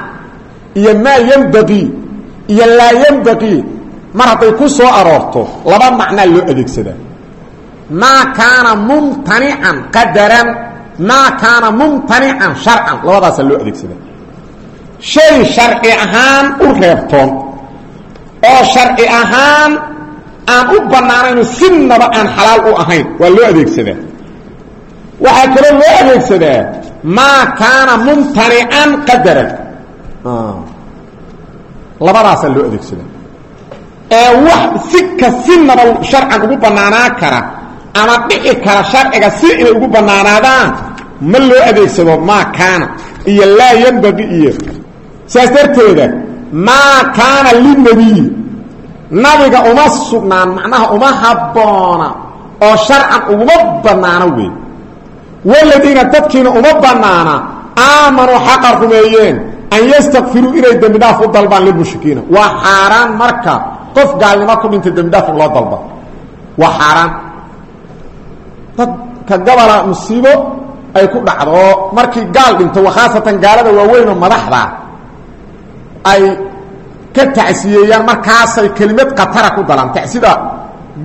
[SPEAKER 1] iyo maa yembaqii iyo laa yembaqii mar hadday ku soo aroorto laba macnaa loo adeegsadaa maa kaana mumtanican qadaran maa kaana mumtanican sharcan labadaasaa loo adeegsadaa shay sharci ahaan u reebtoon oo sharci ahaan aan u bannaanayno sinaba aan xalaal u ahayn waa loo adeegsadaa waxaa kaloo loo adeegsadaa maa kaana mumtanican qadaran labadaasaa loo adeegsadaa ee wax sika sinaba sharcan ugu bannaanaa kara ama dhici kara sharciga si inay ugu bannaanaadaan ma loo adeegsado maa kaana. Iyo laa yembaqi iyo saas darteeda maa kaana linabiyi nabiga uma sugnaan macnaha uma habboona oo sharcan uguma bannaano wey waladiina dadkiina uma bannaana aamanuu xaqa rumeeyeen an yastakfiruu inay dembi dhaaf u dalbaan lilmushrikiina. Waa xaaraan marka qof gaalnimo ku dhintay dembi dhaaf dalba waa xaaraan dadka gabola musiibo ay ku dhacdo. Markii gaal dhinto khaasatan gaalada waaweyn oo madaxda ay ka tacsiyeeyaan markaasay kelimad khatara ku dalaan. Tacsida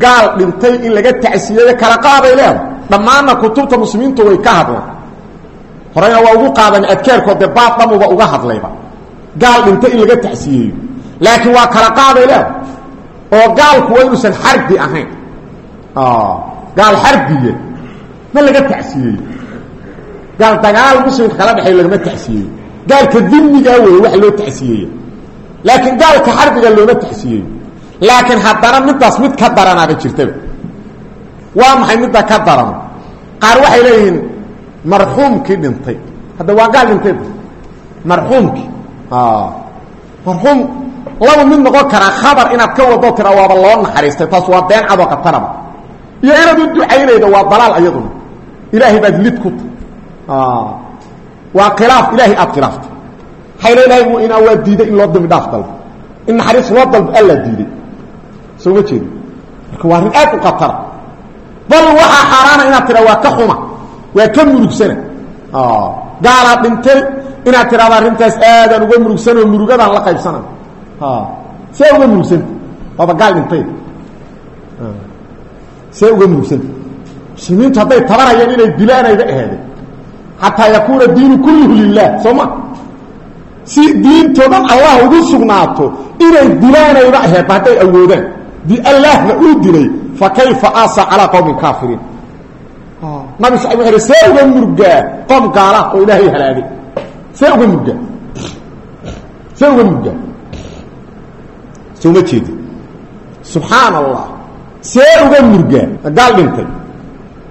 [SPEAKER 1] gaal dhintay in laga tacsiyeeyo kala qaaday leeda dhammaanna kutubta muslimiintu way ka hadlaan horeyna waa ugu qaadan adkeerkood dee baab dhamuba uga hadlayba. Gaal dhintay in laga tacsiyeeyo laakiin waa kala qaaday leeda oo gaalku waa inuusan xarbi ahayn gaal xarbiya ma laga tacsiyeeyo gaal dagaal muslimka kala dhexeeyo lagama tacsiyeeyo gaalka dimigaa wey wax loo tacsiyeeya laakiin gaalka xarbiga looma tacsiyeeyo laakiin haddana midaas mid ka daranaaba jirtaba waa maxay midda ka darano qaar waxay leeyihiin marxuumkii dhintay. Hadda waa gaal dhintay. Marxuumkii. Marxuum laba mid noqon karaa khabar inaad ka wado tira waaba loo naxariistay. Taas waa been cadoo qataraba iyo inaad u ducaynaydo waa dalaal ayaduna. Ilaahay baad lid ku ta waa khilaaf ilaahay aad khilaaftay. Ilahay mu inaa waa diiday in loo dambi dhaaf in naxariis loo dalbo allaa diiday. Soo ma jeedo marka waa arrin aad u bal waxaa xaaraana inaad tira waa ka xuma. Waa ka murugsana. Gaalaa dhintay inaad tidhahdo arrintaas aadaan uga murugsanoo murugadaan la qaybsanay see uga murugsanta waaba gaal dhintay see uga murugsanta muslimiintu hadday tabarayaan inay dilaanayba aheede xataa yakuuna diinu kulluhu lilah soo ma? Si diintoodan allah ugu sugnaato inay dilaanayba aheedba hadday awoodaan? Di allaahna uu dilay fa kayfa asa calaa qowmin kaafiriin nabi sa wuxu uhi see uga murgaa qoom gaala oo ilaahay halaagay. See uga murgaa see uga murgaa soo ma jeedi. Subxaan allah see uga murgaa gaal dhintay.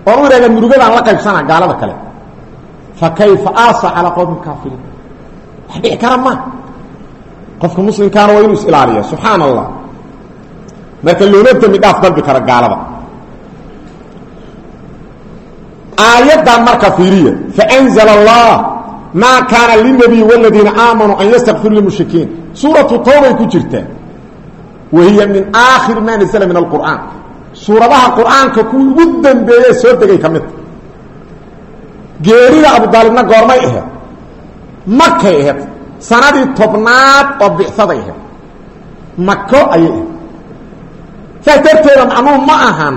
[SPEAKER 1] Oon u idhahdaa murugadaan la qaybsanaa gaalada kale. Fa kayfa aasa calaa qowmi kaafiriin wax dhici kara ma. Qofka muslimkaana waa inuu is ilaaliya subxaana allah marka looma demi dhaaf dalbi kara gaalada. Aayaddan marka fiiriya faanzla allah maa kaana linabiy wladiina aamanuu an yastakfiru limushrikiin suuratu tawbay ku jirtaa wahiya min aakhir maa nazla min suuradaha qur'aanka kuwii ugu dambeeye soo degay ka midta geerida abudaalibna goormay aheed makay aheyd sanadii tobnaad oo bicsaday aheyd mako ayay aheyd saas darteeda macnuhu ma ahan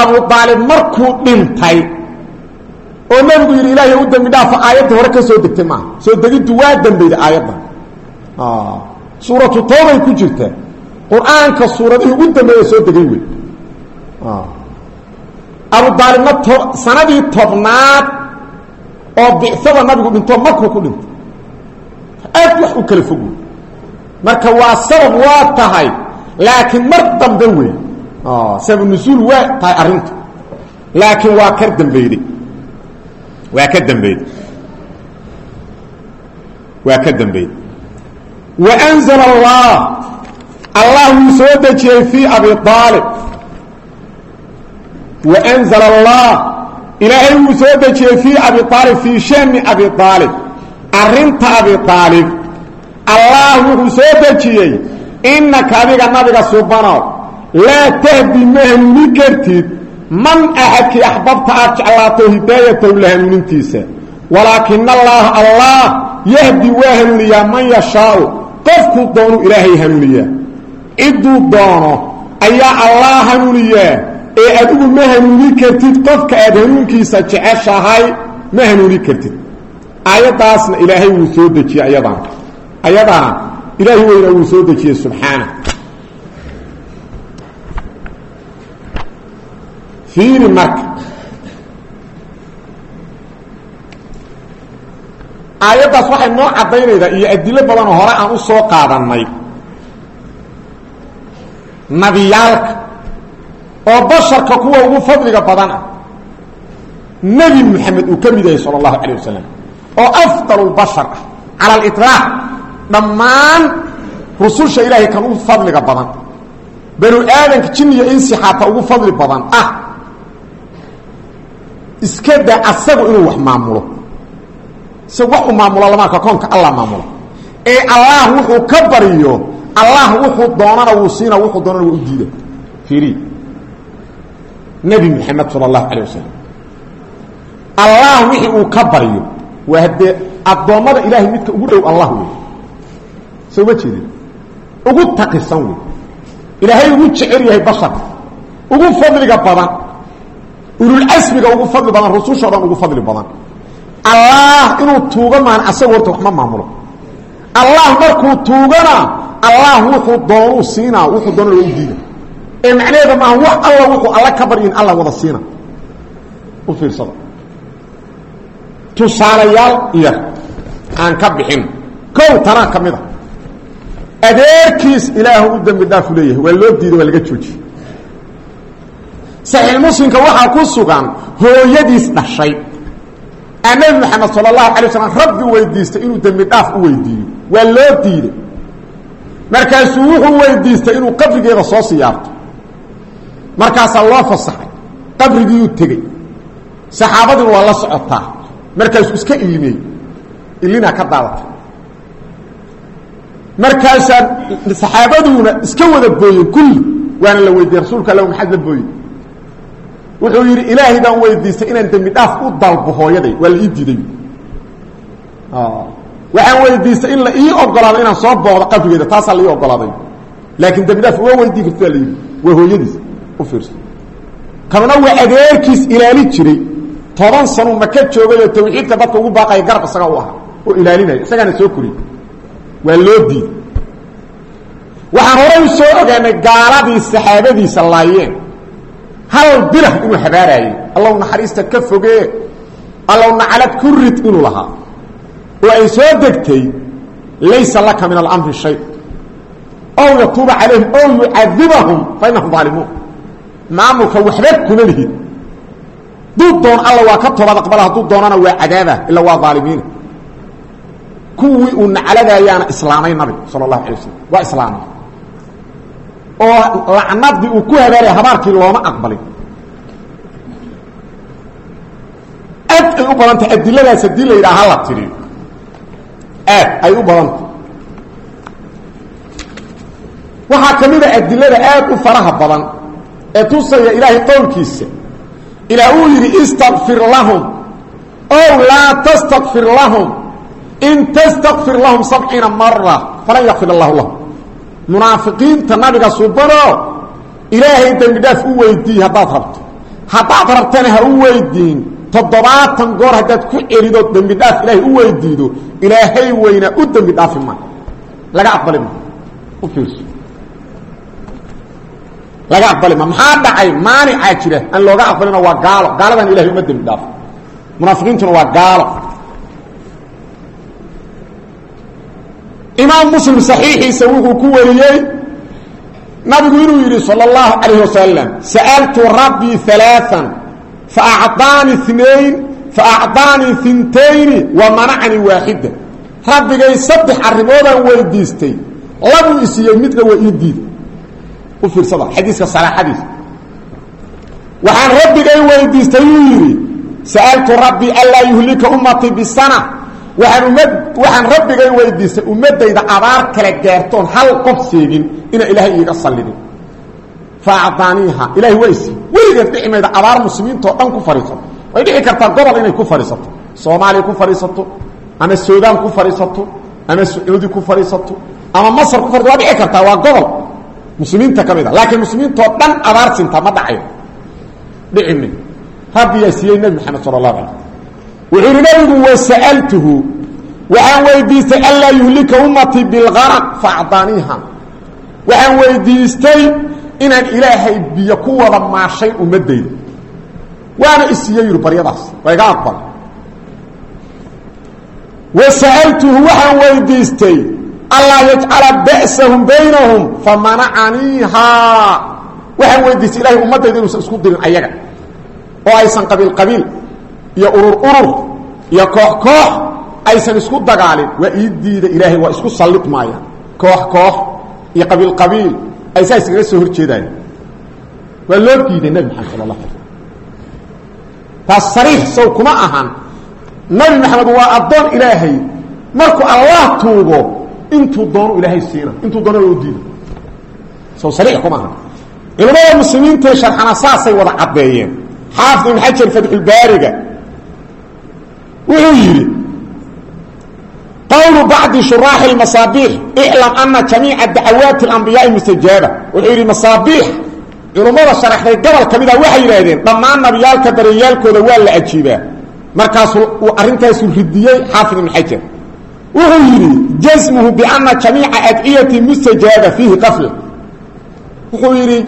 [SPEAKER 1] abudaalib markuu dhintay oo nabigu yidhi ilaahay u dembi dhaafo aayadda hore ka soo degtay maaha soo degiddu waa dembeyda aayadda. Suuratu toobay ku jirtaa qur'aanka suuradihii ugu dambeeya soo degay wey abudaalibna to sanadii tobnaad oo bicsada nabigu dhinto markuu ku dhintay aad wax u kala fog wey marka waa sabab waa tahay laakiin mar dambe wey sabab nusuul waa tahay arrintu. Laakiin waa ka dambeyday waa ka dambeyday waa ka dambeyday waأnzl اllah allah. Wuu soo dejiyey fii abi aalib waأnzl اllah ilaahay wuu soo dejiyey fii abi aalib fii shani abi aalib arrinta abi aalib allah wuxuu soo dejiyey inaka adiga nabiga subanow laa tahdi ma hanuuni kartid man axadkii axbabta aad jeclaato hidaayatahu la hanuunintiisa walaakina allaha allah yahdi waa hanuuniyaa man yashaau qofkuu doonu ilaahay hanuuniyaa cidduu doono ayaa allah hanuuniyaa ee adigu ma hanuuni kartid qofka aad hanuunkiisa jeceshahay ma hanuuni kartid. Aayaddaasna ilaahay wuu soo dejiyey ayadana ayadana ilaahi weyna wuu soo dejiyey subxaana. Fiiri marka. Aayaddaas waxay noo caddaynaydaa iyo adilo badanoo hore aan u soo qaadannay. Nabiyaalka oo basharka kuwa ugu fadliga badan ah nebi moxamed uu ka mid yahay sala allahu calayh wasalam oo afdal lbashar ah cala aliطlaaq dhammaan rususha ilaahay kan fadliga badan banu aadanka jin insi xaata ugu fadli badan ah iska da asagu inuu wax maamulo. Isagu wax u maamulo lamaarka koonka allah maamulo. Ee allah wuxuu ka bariyo allah wuxuu doonana wuu siina wuxuu doonana waa diida. Fiiri nebi moxamed sala allahu calayh wasalam allah wixii uu ka baryo waa haddee addoommada ilaahay midka ugu dhow allah wey soo ma jeedin? Ugu taqisan wey ilaahay ugu jecel yahay basharka ugu fadliga badan. Ululcasmiga ugu fadli badan rususha o dhan ugu fadli badan. Allah inuu tuuga maan asaga horta wax ma maamulo. Allah markuu tuugana allah wuxuu doonuu siinaa wuxuu doonana waa u diida ee macnaheeda maaha wax alla wuxuu alla ka baryin alla wada siina. U fiirsada. Tusaalayaal yar aan ka bixin. Kow tanaa ka mid a adeerkiis ilaahu u dembi dhaafu leeyahay waa loo diiday waa laga joojiyey. Saxiix muslimka waxaa ku sugan hooyadiis dhashay. Aa nebi moxamed sala allahu alay slam rabbi weydiistay inuu dembi dhaaf u weydiiyo. Waa loo diiday. Markaasuu wuxuu weydiistay inuu qabrigeeda soo siyaarto markaasaa loo fasaxay qabrigiiyuu tegey. Saxaabaduna waa la socotaa. Markaasuu iska ilimey ilinaa ka daadatay. Markaasaa saxaabaduuna iska wada booyen kulli waana la weydiiyey rasuulka alla maxaad la booye wuxuu yidhi ilaahay baan weydiistay inaan dembi dhaaf u dalbo hooyaday. Waa la ii waxaan weydiistay in la ii ogolaado inaan soo booqdo qabrigeeda taasaa la ii ogolaaday laakiin dembi dhaaf waa weydii karta la yidhi waa hooyadiis u fiirso kabna waa adeerkiis ilaali jiray. Toban sanuu maka joogay oo tawxiidka dadka ugu baaqaya garab isaga u ahaa. Oo ilaalinaya isagaana soo koriyey. Waa loo diiday waxaan horay u soo ogaanay gaaladii saxaabadiisa laayeen. Hal bilah inuu habaaraayey allow naxariista ka fogee allow naclad ku rid inuu lahaa. Oo ay soo degtay laysa laka min alamri shay. Ow yatuuba calayhim ow yucadibahum fa inahum aalimuun maamulka waxba kuma lihid duu doon alla waa ka toobad aqbala hadduu doonana waa cadaaba ila waa aalimiina kuwii uu nacladayaana islaamay nabiga sal اlahu alay waslam waa islaamay. Oo lacnadii uu ku habaaraya habaarkii looma aqbalin. Aad ay u badantay adiladaas haddii la yidhaha hala tiriyo aad ay u badantay. Waxaa ka mida adilada aad u faraha badan ee tusaya ilaahay qowlkiisa ilaa uu yidhi istakfir lahum. Ow laa tastakfir lahum. In tastakfir lahum sabciina mara falan yakfir allahu lahum. Munaafiqiinta nabiga subano ilaahay dembi dhaaf u weydiiy haddaad rabto. Haddaad rabtana ha u weydiin toddobaatan goor haddaad ku celido dembi dhaaf ilaahay u weydiido ilaahay weynaa u dembi dhaafi ma laga aqbali ma laga aqbali ma maxaa dhacay maanicaa jira aan looga aqbalina waa gaalo gaaladan ilahay uma dembi dhaafo munaafiqiintuna waa gaalo imaam muslim saxiixiisa wuxuu ku wariyey nabigu inuu yidhi salى اllahu calayh wasalam sa'altu rabbii ثalaaثan faacطaanii اثnayn faacطaanii ثintayni wa manacanii waaxida rabbigay saddex arrimoodaan weydiistay labuu isiiyey midna waa ii diiday u fiirsada xadiiska salaaxadiisa waxaan rabbigay weydiistay yidhi sa'altu rabbii anlaa yuhlika ummatii bisana waaan ummad waxaan rabbigay weydiistay ummadayda abaar kale gaartoon hal qof seegin inaan ilaahay iiga sallidin. Fa acdaaniiha ilahay waa isi weligeed dhici abaar muslimiintao dhan ku fadhiisato way dhici kartaa gobol inay ku fadhiisato soomaaliya ku fadhiisato ama suudaan ku fadhiisato ama sacuudi ku fadhiisato ama masar ku fadhisato waa dhici kartaa waa gobol muslimiinta ka mid a laakiin muslimiintoo dhan abaar sinta ma dhacayo dhici may rabbiyaa siiyey nebi maxamed sala allahu alay wuxuu nabigu wasa'altuhu waxaan weydiistay anlaa yuhlika ummatii bilgaraq faacdaaniiha waxaan weydiistay inaan ilaahay biyo ku wada maashay ummadayda waana isiiye yidhi baryadaas. Waa iga aqbal. Wasa'altuhu waxaan weydiistay allaa yajcala ba'sahum baynahum famanacaniihaa waxaan weydiistay ilahay ummadayda inuusan isku dirin ayaga oo aysan qabiil qabiil iyo urur urur iyo koox koox aysan isku dagaalin waa ii diida ilaahay waa isku sallid maayaan koox koox iyo qabiil qabiil ay saa iskaga soo hor jeedaayan waa loo diiday nebi maxamed sala allah alay taas sariix sow kuma ahan nabi maxamed waa addoon ilaahay markuu allah tuugo intuu doono ilaahay siina intuu doono u diido. Sow sariix kuma ahan culamada muslimiintae sharxana saasay wada caddeeyeen. Xaafid ibn xajar fatxulbaariga wuxuu yidhi qowlu bacdi shuraaxi masaabiix iclam ana jamiica dacawaati اlambiyaai mustajaaba. Wuxuu yidhi masaabiix culummada sharaxday gobol ka mida waxay yidhaahdeen dhammaan waa la ajiibaa. Markaasuu arrintaasuu ridiyey xaafid ibn xajar wuxuu yidhi jasmuhu biana jamiica adciyati mustajaaba fiihi qafla wuxuu yidhi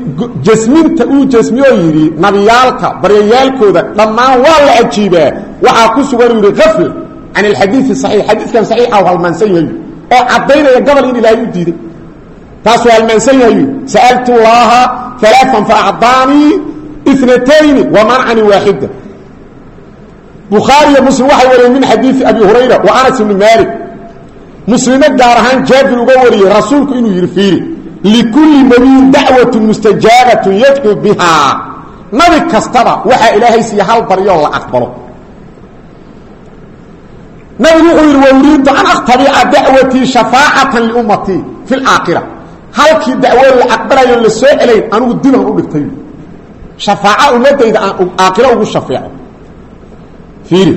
[SPEAKER 1] jasminta uu jasmiyoo yidhi nabiyaalka baryayaalkooda dhammaan waa la ajiibaa. Waxaa ku sugan yidhi kafla can alxadiii saxiix. Xadiidkan saxiixa u halmaansan yahay oo caddaynaya gobol in ilaahay u diiday. Taasuu halmaansan yahay. Sa'altu llaaha alaaan faacdaanii inatayni wa mancani waaxida bukhaariyo muslim waxay wariyeen min xadiii abi hurayra wa anas ibni maalik muslimo gaar ahaan jaabir uga wariyey rasuulku inuu yidhi fiiri likulli nebiyin dacwatun mustajaabatun yadcuu bihaa nabi kastaba waxaa ilaahay siiya hal baryoo la aqbalo. Nabigu wuxuu yidhi wauriidu an akhtabica dacwatii shafaacatan liummatii fi laakhira halkii dacwo la aqbalayo la soo celayn anigu diban u dhigtay. Shafaaca ummadayda aan aakhiro ugu shafeeco. Fiiri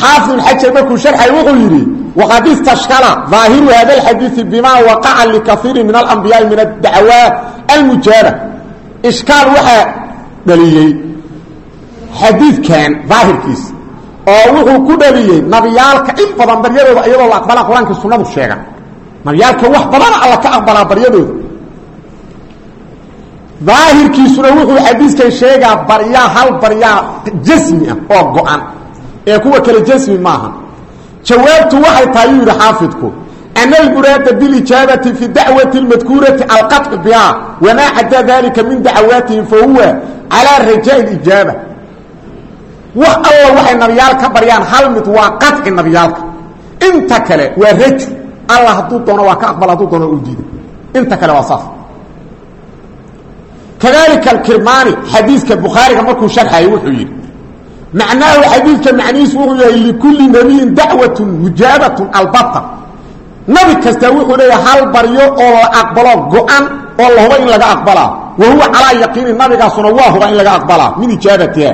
[SPEAKER 1] xaafid xajar markuu sharxay wuxuu yidhi waqad istashkala ظaahiru hada اlxadiiثi bima waqaca likaiiri min alambiyaai min adacwaat almujaaba ishkaal waxaa dhaliyey xadiidkan daahirkiisa oo wuxuu ku dhaliyey nabiyaalka in badan baryadooda iyadoo la aqbalaa qur-aankii sunadu sheegan nabiyaalka wax badana alla ka aqbalaa baryadooda daahirkiisuna wuxuu xadiiskan sheegaa baryaa hal baryaa jasmi ah oo go-an ee kuwa kale jasmi maaha. Jawaabtu waxay tahay yuu yihi xaafidku ana almuraada bilijaabati fi dacwati اmadkuurati alqaطcu biha wamaa xadaa dalika min dacawaatihim fahuwa calaa rajaa ijaaba. Wax alla waxay nabiyaal ka baryaan hal mid waa qaci nabiyaalka. Inta kale waa raju alla hadduu doono waa ka aqbal hadduu u diida inta kale waa saas kadalika akirmaani xadiiska bukhaariga markuu sharxayo wuxuu yidhi macnaahu xadiidka macnihiisu wuxuu yahay likulli nebiyin dacwatun mujaabatun albata nabi kasta wuxuu leeyahay hal baryo oo la aqbalo go-an oo la huba in laga aqbalaa wa huwa calaa yaqiini nabigaasuna waa huba in laga aqbalaa min ijaabatiha.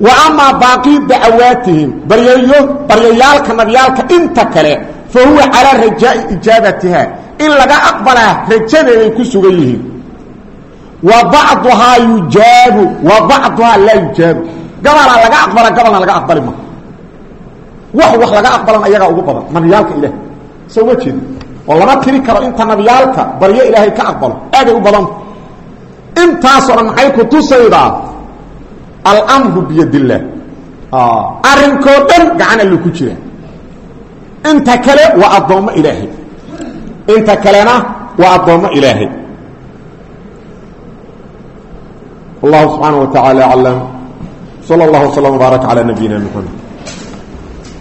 [SPEAKER 1] Wa amaa baaqii dacawaatihim baryayo baryayaalka nabiyaalka inta kale fa huwa calaa rajaai ijaabatiha in laga aqbalaa rajadeeday ku sugan yihiin. Wa bacduhaa yujaabu wa bacduhaa laa yujaabu gabalaa laga aqbala gabalna laga aqbali ma. Wax wax laga aqbalan ayagaa ugu badan nabiyaalka ilaah. Soo ma jeed oo lama tiri karo inta nabiyaalka baryo ilaahay ka aqbalo. Aaday u badanta intaasoo dhan maxay ku tusaydaa almru biyad illaah arrinkoo dhan gacan allo ku jira. Inta kale waa addoommo ilaahay. Inta kalena waa addoommo ilaahay. Wallahu subxaana wa tacaala sal اllah wslm wbaarak cala nabiyina mxamed